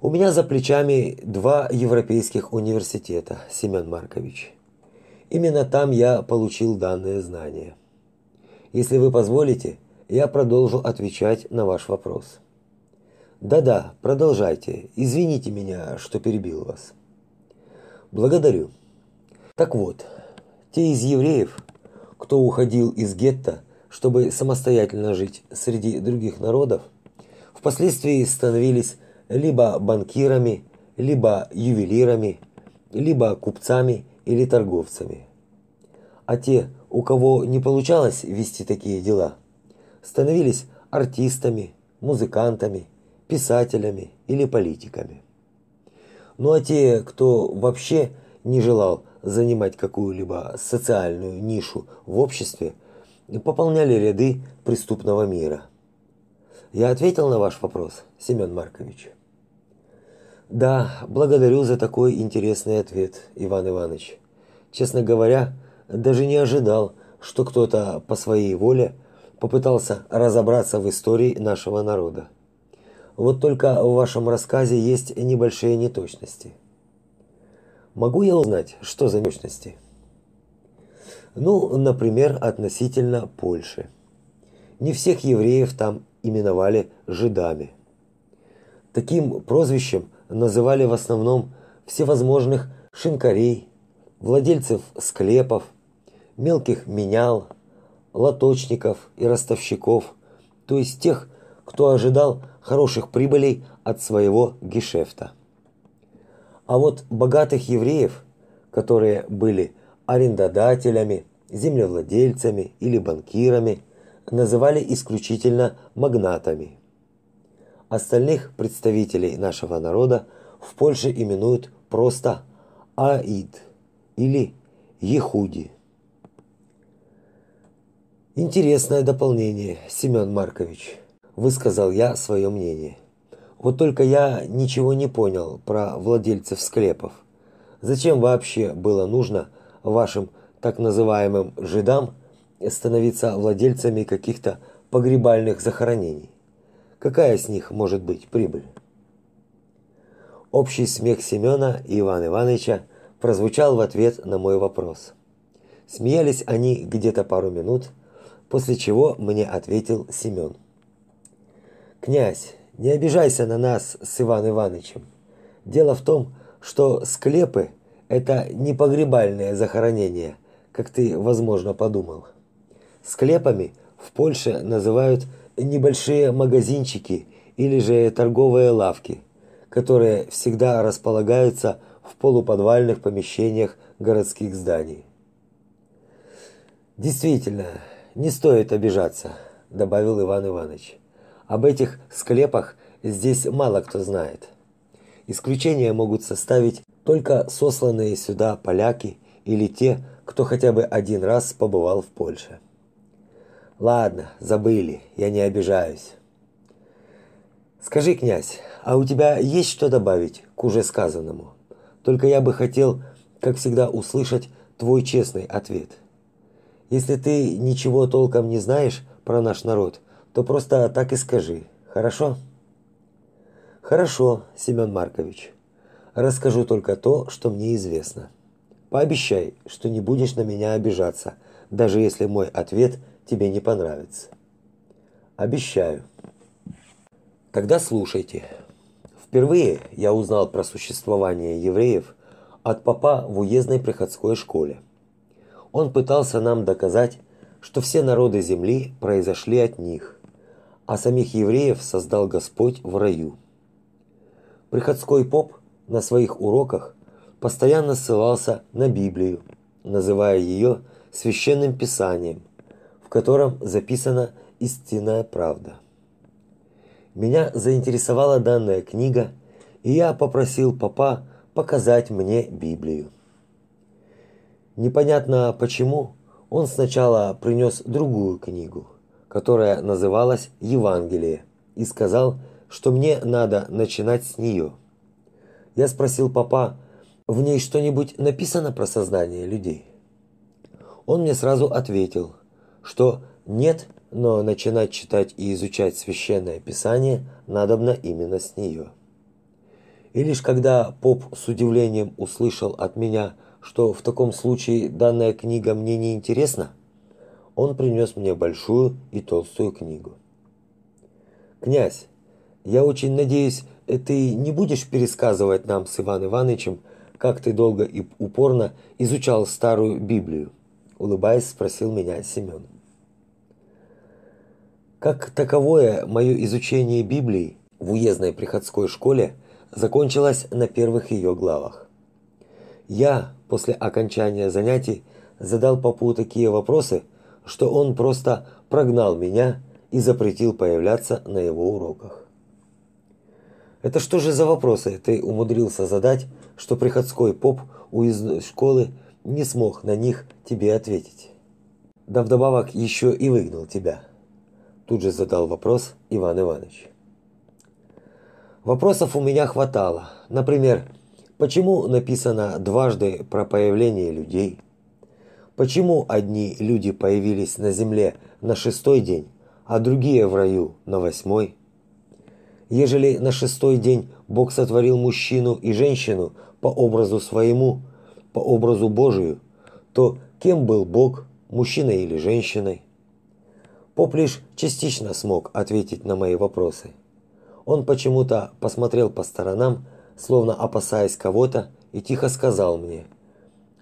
У меня за плечами два европейских университета, Семен Маркович. Именно там я получил данные знания. Если вы позволите, я продолжу отвечать на ваш вопрос. Да-да, продолжайте. Извините меня, что перебил вас. Благодарю. Так вот, те из евреев, кто уходил из гетто, чтобы самостоятельно жить среди других народов, впоследствии становились либо банкирами, либо ювелирами, либо купцами или торговцами. А те, у кого не получалось вести такие дела, становились артистами, музыкантами, писателями или политиками. Ну а те, кто вообще не желал занимать какую-либо социальную нишу в обществе, пополняли ряды преступного мира. Я ответил на ваш вопрос, Семен Маркович. Да, благодарю за такой интересный ответ, Иван Иванович. Честно говоря, даже не ожидал, что кто-то по своей воле попытался разобраться в истории нашего народа. Вот только в вашем рассказе есть небольшие неточности. Могу я узнать, что за неточности? Ну, например, относительно Польши. Не всех евреев там именовали жидами. Таким прозвищем называли в основном всевозможных шинкарей, владельцев склепов, мелких менял, лоточников и ростовщиков, то есть тех, кто ожидал хороших прибылей от своего гешефта. А вот богатых евреев, которые были арендодателями, землевладельцами или банкирами, называли исключительно магнатами. Остальных представителей нашего народа в Польше именуют просто Аид или Ехуди. Интересное дополнение, Семен Маркович. Высказал я свое мнение. Вот только я ничего не понял про владельцев склепов. Зачем вообще было нужно вашим так называемым жидам становиться владельцами каких-то погребальных захоронений? Какая с них может быть прибыль? Общий смех Семена и Ивана Ивановича прозвучал в ответ на мой вопрос. Смеялись они где-то пару минут, после чего мне ответил Семен. Князь, не обижайся на нас с Иваном Ивановичем. Дело в том, что склепы это не погребальное захоронение, как ты, возможно, подумал. Склепами в Польше называют небольшие магазинчики или же торговые лавки, которые всегда располагаются в полуподвальных помещениях городских зданий. Действительно, не стоит обижаться, добавил Иван Иванович. Об этих склепах здесь мало кто знает. Исключения могут составить только сосланные сюда поляки или те, кто хотя бы один раз побывал в Польше. Ладно, забыли, я не обижаюсь. Скажи, князь, а у тебя есть что добавить к уже сказанному? Только я бы хотел, как всегда, услышать твой честный ответ. Если ты ничего толком не знаешь про наш народ, то просто так и скажи. Хорошо? Хорошо, Семен Маркович. Расскажу только то, что мне известно. Пообещай, что не будешь на меня обижаться, даже если мой ответ тебе не понравится. Обещаю. Тогда слушайте. Впервые я узнал про существование евреев от папа в уездной приходской школе. Он пытался нам доказать, что все народы земли произошли от них, а самих евреев создал Господь в раю. Приходской поп на своих уроках постоянно ссылался на Библию, называя ее священным писанием – в котором записана истинная правда. Меня заинтересовала данная книга, и я попросил папа показать мне Библию. Непонятно почему, Он сначала принес другую книгу, которая называлась Евангелие, и сказал, что мне надо начинать с нее. Я спросил папа, в ней что-нибудь написано про сознание людей? Он мне сразу ответил, что нет, но начинать читать и изучать священное писание надобно именно с нее. И лишь когда поп с удивлением услышал от меня, что в таком случае данная книга мне не интересна, он принес мне большую и толстую книгу. Князь, я очень надеюсь, ты не будешь пересказывать нам с Иван Ивановичем, как ты долго и упорно изучал старую Библию, улыбаясь, спросил меня Семен. Как таковое мое изучение Библии в уездной приходской школе закончилось на первых ее главах. Я после окончания занятий задал попу такие вопросы, что он просто прогнал меня и запретил появляться на его уроках. Это что же за вопросы ты умудрился задать, что приходской поп уездной школы не смог на них тебе ответить? Да вдобавок еще и выгнал тебя тут же задал вопрос Иван Иванович. Вопросов у меня хватало. Например, почему написано дважды про появление людей? Почему одни люди появились на земле на шестой день, а другие в раю на восьмой? Ежели на шестой день Бог сотворил мужчину и женщину по образу своему, по образу Божию, то кем был Бог, мужчиной или женщиной? Поп лишь частично смог ответить на мои вопросы. Он почему-то посмотрел по сторонам, словно опасаясь кого-то, и тихо сказал мне,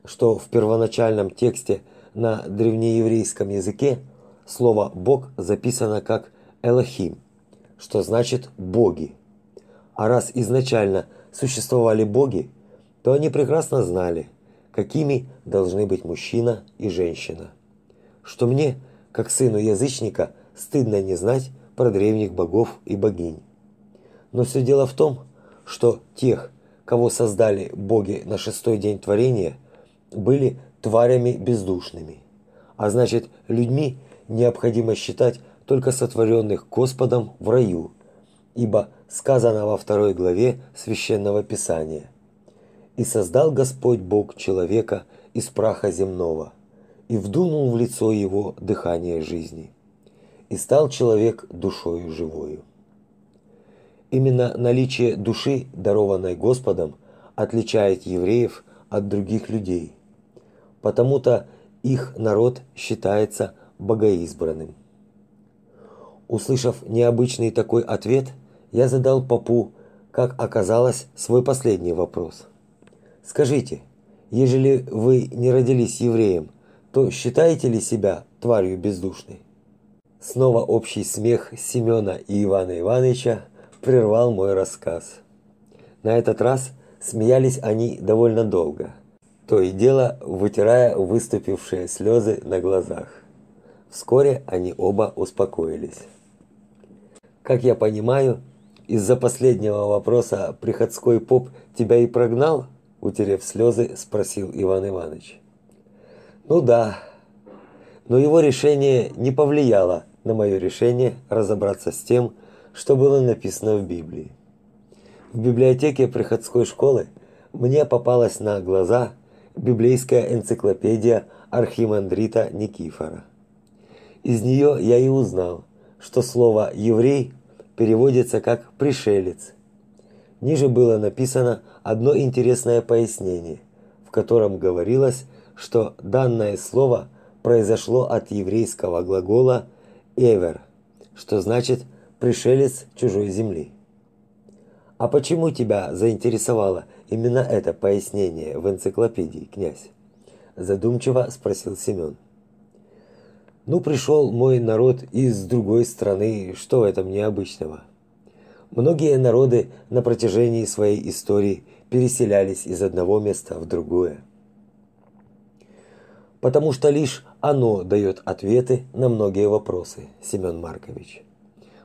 что в первоначальном тексте на древнееврейском языке слово «бог» записано как «элохим», что значит «боги». А раз изначально существовали боги, то они прекрасно знали, какими должны быть мужчина и женщина. Что мне – как сыну язычника, стыдно не знать про древних богов и богинь. Но все дело в том, что тех, кого создали боги на шестой день творения, были тварями бездушными. А значит, людьми необходимо считать только сотворенных Господом в раю, ибо сказано во второй главе священного писания: "И создал Господь Бог человека из праха земного, и вдунул в лицо его дыхание жизни. И стал человек душою живою. Именно наличие души, дарованной Господом, отличает евреев от других людей. Потому-то их народ считается богоизбранным. Услышав необычный такой ответ, я задал попу, как оказалось, свой последний вопрос. Скажите, ежели вы не родились евреем, то считаете ли себя тварью бездушной? Снова общий смех Семена и Ивана Ивановича прервал мой рассказ. На этот раз смеялись они довольно долго, то и дело вытирая выступившие слезы на глазах. Вскоре они оба успокоились. Как я понимаю, из-за последнего вопроса приходской поп тебя и прогнал, утерев слезы, спросил Иван Иванович. Ну да. Но его решение не повлияло на мое решение разобраться с тем, что было написано в Библии. В библиотеке приходской школы мне попалась на глаза библейская энциклопедия архимандрита Никифора. Из нее я и узнал, что слово еврей переводится как пришелец. Ниже было написано одно интересное пояснение, в котором говорилось, что данное слово произошло от еврейского глагола «эвер», что значит «пришелец чужой земли». А почему тебя заинтересовало именно это пояснение в энциклопедии, князь? задумчиво спросил Семен. Ну, пришел мой народ из другой страны, что в этом необычного? Многие народы на протяжении своей истории переселялись из одного места в другое потому что лишь оно дает ответы на многие вопросы, Семен Маркович.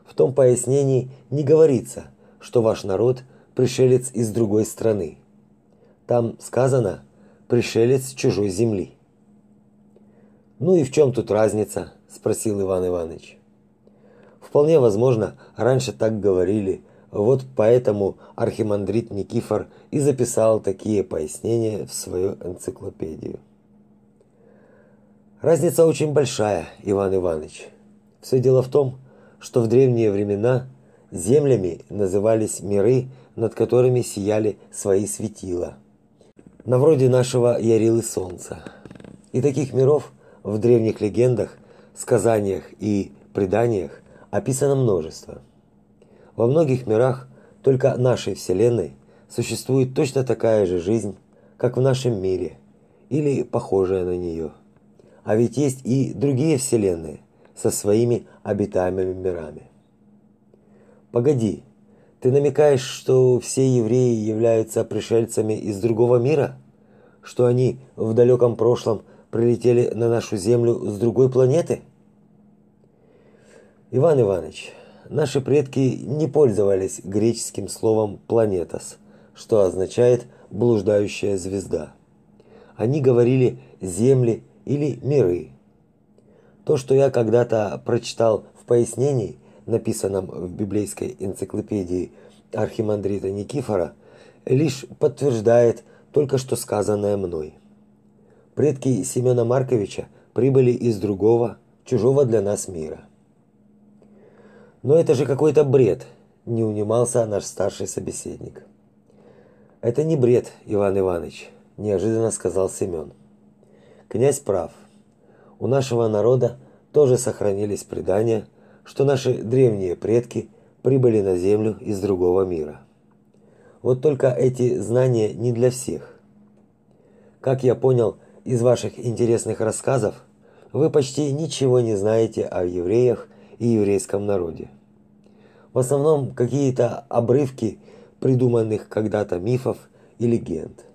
В том пояснении не говорится, что ваш народ пришелец из другой страны. Там сказано пришелец чужой земли. Ну и в чем тут разница? спросил Иван Иванович. Вполне возможно, раньше так говорили. Вот поэтому архимандрит Никифор и записал такие пояснения в свою энциклопедию. Разница очень большая, Иван Иванович. Все дело в том, что в древние времена землями назывались миры, над которыми сияли свои светила. На вроде нашего Ярилы Солнца. И таких миров в древних легендах, сказаниях и преданиях описано множество. Во многих мирах только нашей Вселенной существует точно такая же жизнь, как в нашем мире, или похожая на нее. А ведь есть и другие вселенные со своими обитаемыми мирами. Погоди, ты намекаешь, что все евреи являются пришельцами из другого мира? Что они в далеком прошлом прилетели на нашу землю с другой планеты? Иван Иванович, наши предки не пользовались греческим словом планетос, что означает блуждающая звезда. Они говорили земли или миры. То, что я когда-то прочитал в пояснении, написанном в библейской энциклопедии архимандрита Никифора, лишь подтверждает только что сказанное мной. Предки Семена Марковича прибыли из другого, чужого для нас мира. Но это же какой-то бред, не унимался наш старший собеседник. Это не бред, Иван Иванович, неожиданно сказал Семен. Князь прав. У нашего народа тоже сохранились предания, что наши древние предки прибыли на землю из другого мира. Вот только эти знания не для всех. Как я понял из ваших интересных рассказов, вы почти ничего не знаете о евреях и еврейском народе. В основном какие-то обрывки придуманных когда-то мифов и легенд.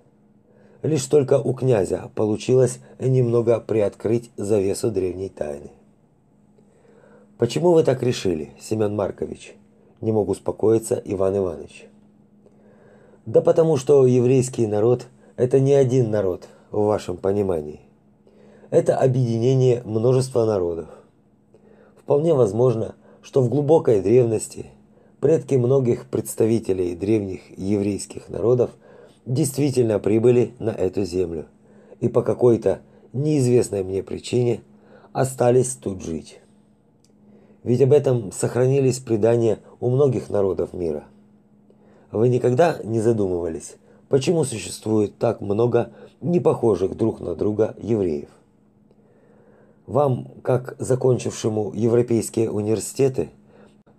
Лишь только у князя получилось немного приоткрыть завесу древней тайны. Почему вы так решили, Семен Маркович? Не мог успокоиться Иван Иванович. Да потому что еврейский народ это не один народ в вашем понимании. Это объединение множества народов. Вполне возможно, что в глубокой древности предки многих представителей древних еврейских народов – действительно прибыли на эту землю и по какой-то неизвестной мне причине остались тут жить. Ведь об этом сохранились предания у многих народов мира. Вы никогда не задумывались, почему существует так много непохожих друг на друга евреев? Вам, как закончившему европейские университеты,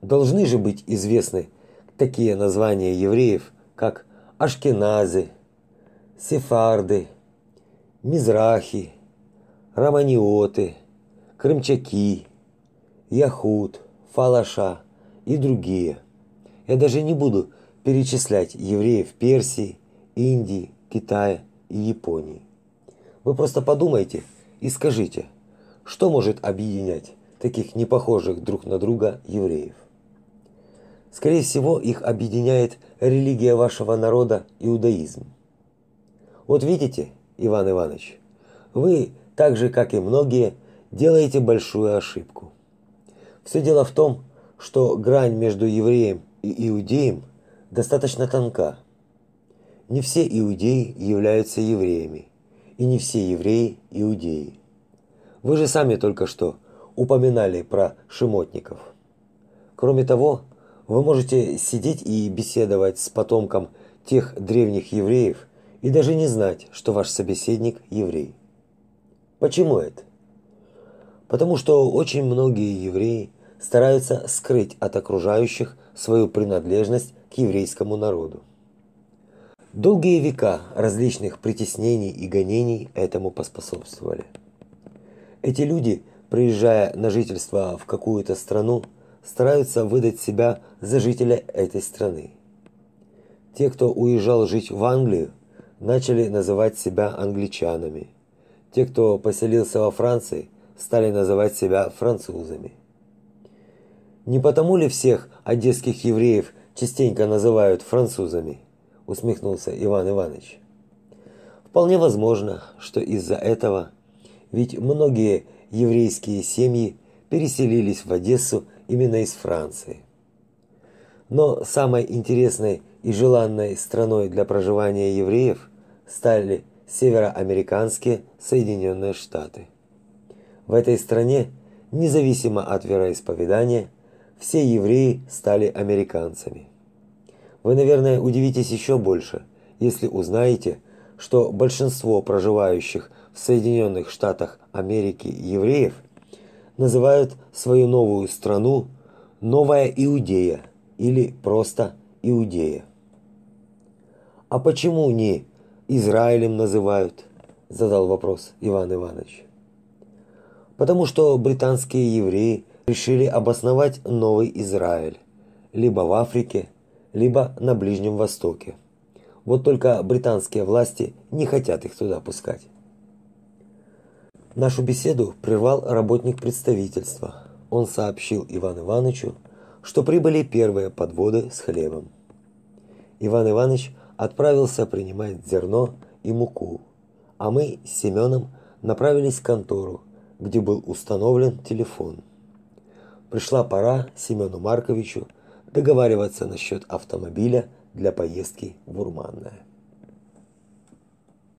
должны же быть известны такие названия евреев, как ашкеназы, сефарды, мизрахи, романиоты, крымчаки, яхут, фалаша и другие. Я даже не буду перечислять евреев Персии, Индии, Китая и Японии. Вы просто подумайте и скажите, что может объединять таких непохожих друг на друга евреев? Скорее всего, их объединяет религия вашего народа иудаизм. Вот видите, Иван Иванович, вы, так же как и многие, делаете большую ошибку. Все дело в том, что грань между евреем и иудеем достаточно тонка. Не все иудеи являются евреями, и не все евреи иудеи. Вы же сами только что упоминали про шимотников. Кроме того, вы можете сидеть и беседовать с потомком тех древних евреев и даже не знать, что ваш собеседник еврей. Почему это? Потому что очень многие евреи стараются скрыть от окружающих свою принадлежность к еврейскому народу. Долгие века различных притеснений и гонений этому поспособствовали. Эти люди, приезжая на жительство в какую-то страну, стараются выдать себя за жителя этой страны. Те, кто уезжал жить в Англию, начали называть себя англичанами. Те, кто поселился во Франции, стали называть себя французами. Не потому ли всех одесских евреев частенько называют французами? усмехнулся Иван Иванович. Вполне возможно, что из-за этого ведь многие еврейские семьи переселились в Одессу именно из Франции. Но самой интересной и желанной страной для проживания евреев стали североамериканские Соединенные Штаты. В этой стране, независимо от вероисповедания, все евреи стали американцами. Вы, наверное, удивитесь еще больше, если узнаете, что большинство проживающих в Соединенных Штатах Америки евреев называют свою новую страну Новая Иудея или просто Иудея. А почему не Израилем называют? задал вопрос Иван Иванович. Потому что британские евреи решили обосновать новый Израиль либо в Африке, либо на Ближнем Востоке. Вот только британские власти не хотят их туда пускать. Нашу беседу прервал работник представительства. Он сообщил Ивану Ивановичу, что прибыли первые подводы с хлебом. Иван Иванович отправился принимать зерно и муку, а мы с Семеном направились в контору, где был установлен телефон. Пришла пора Семену Марковичу договариваться насчет автомобиля для поездки в Урманное.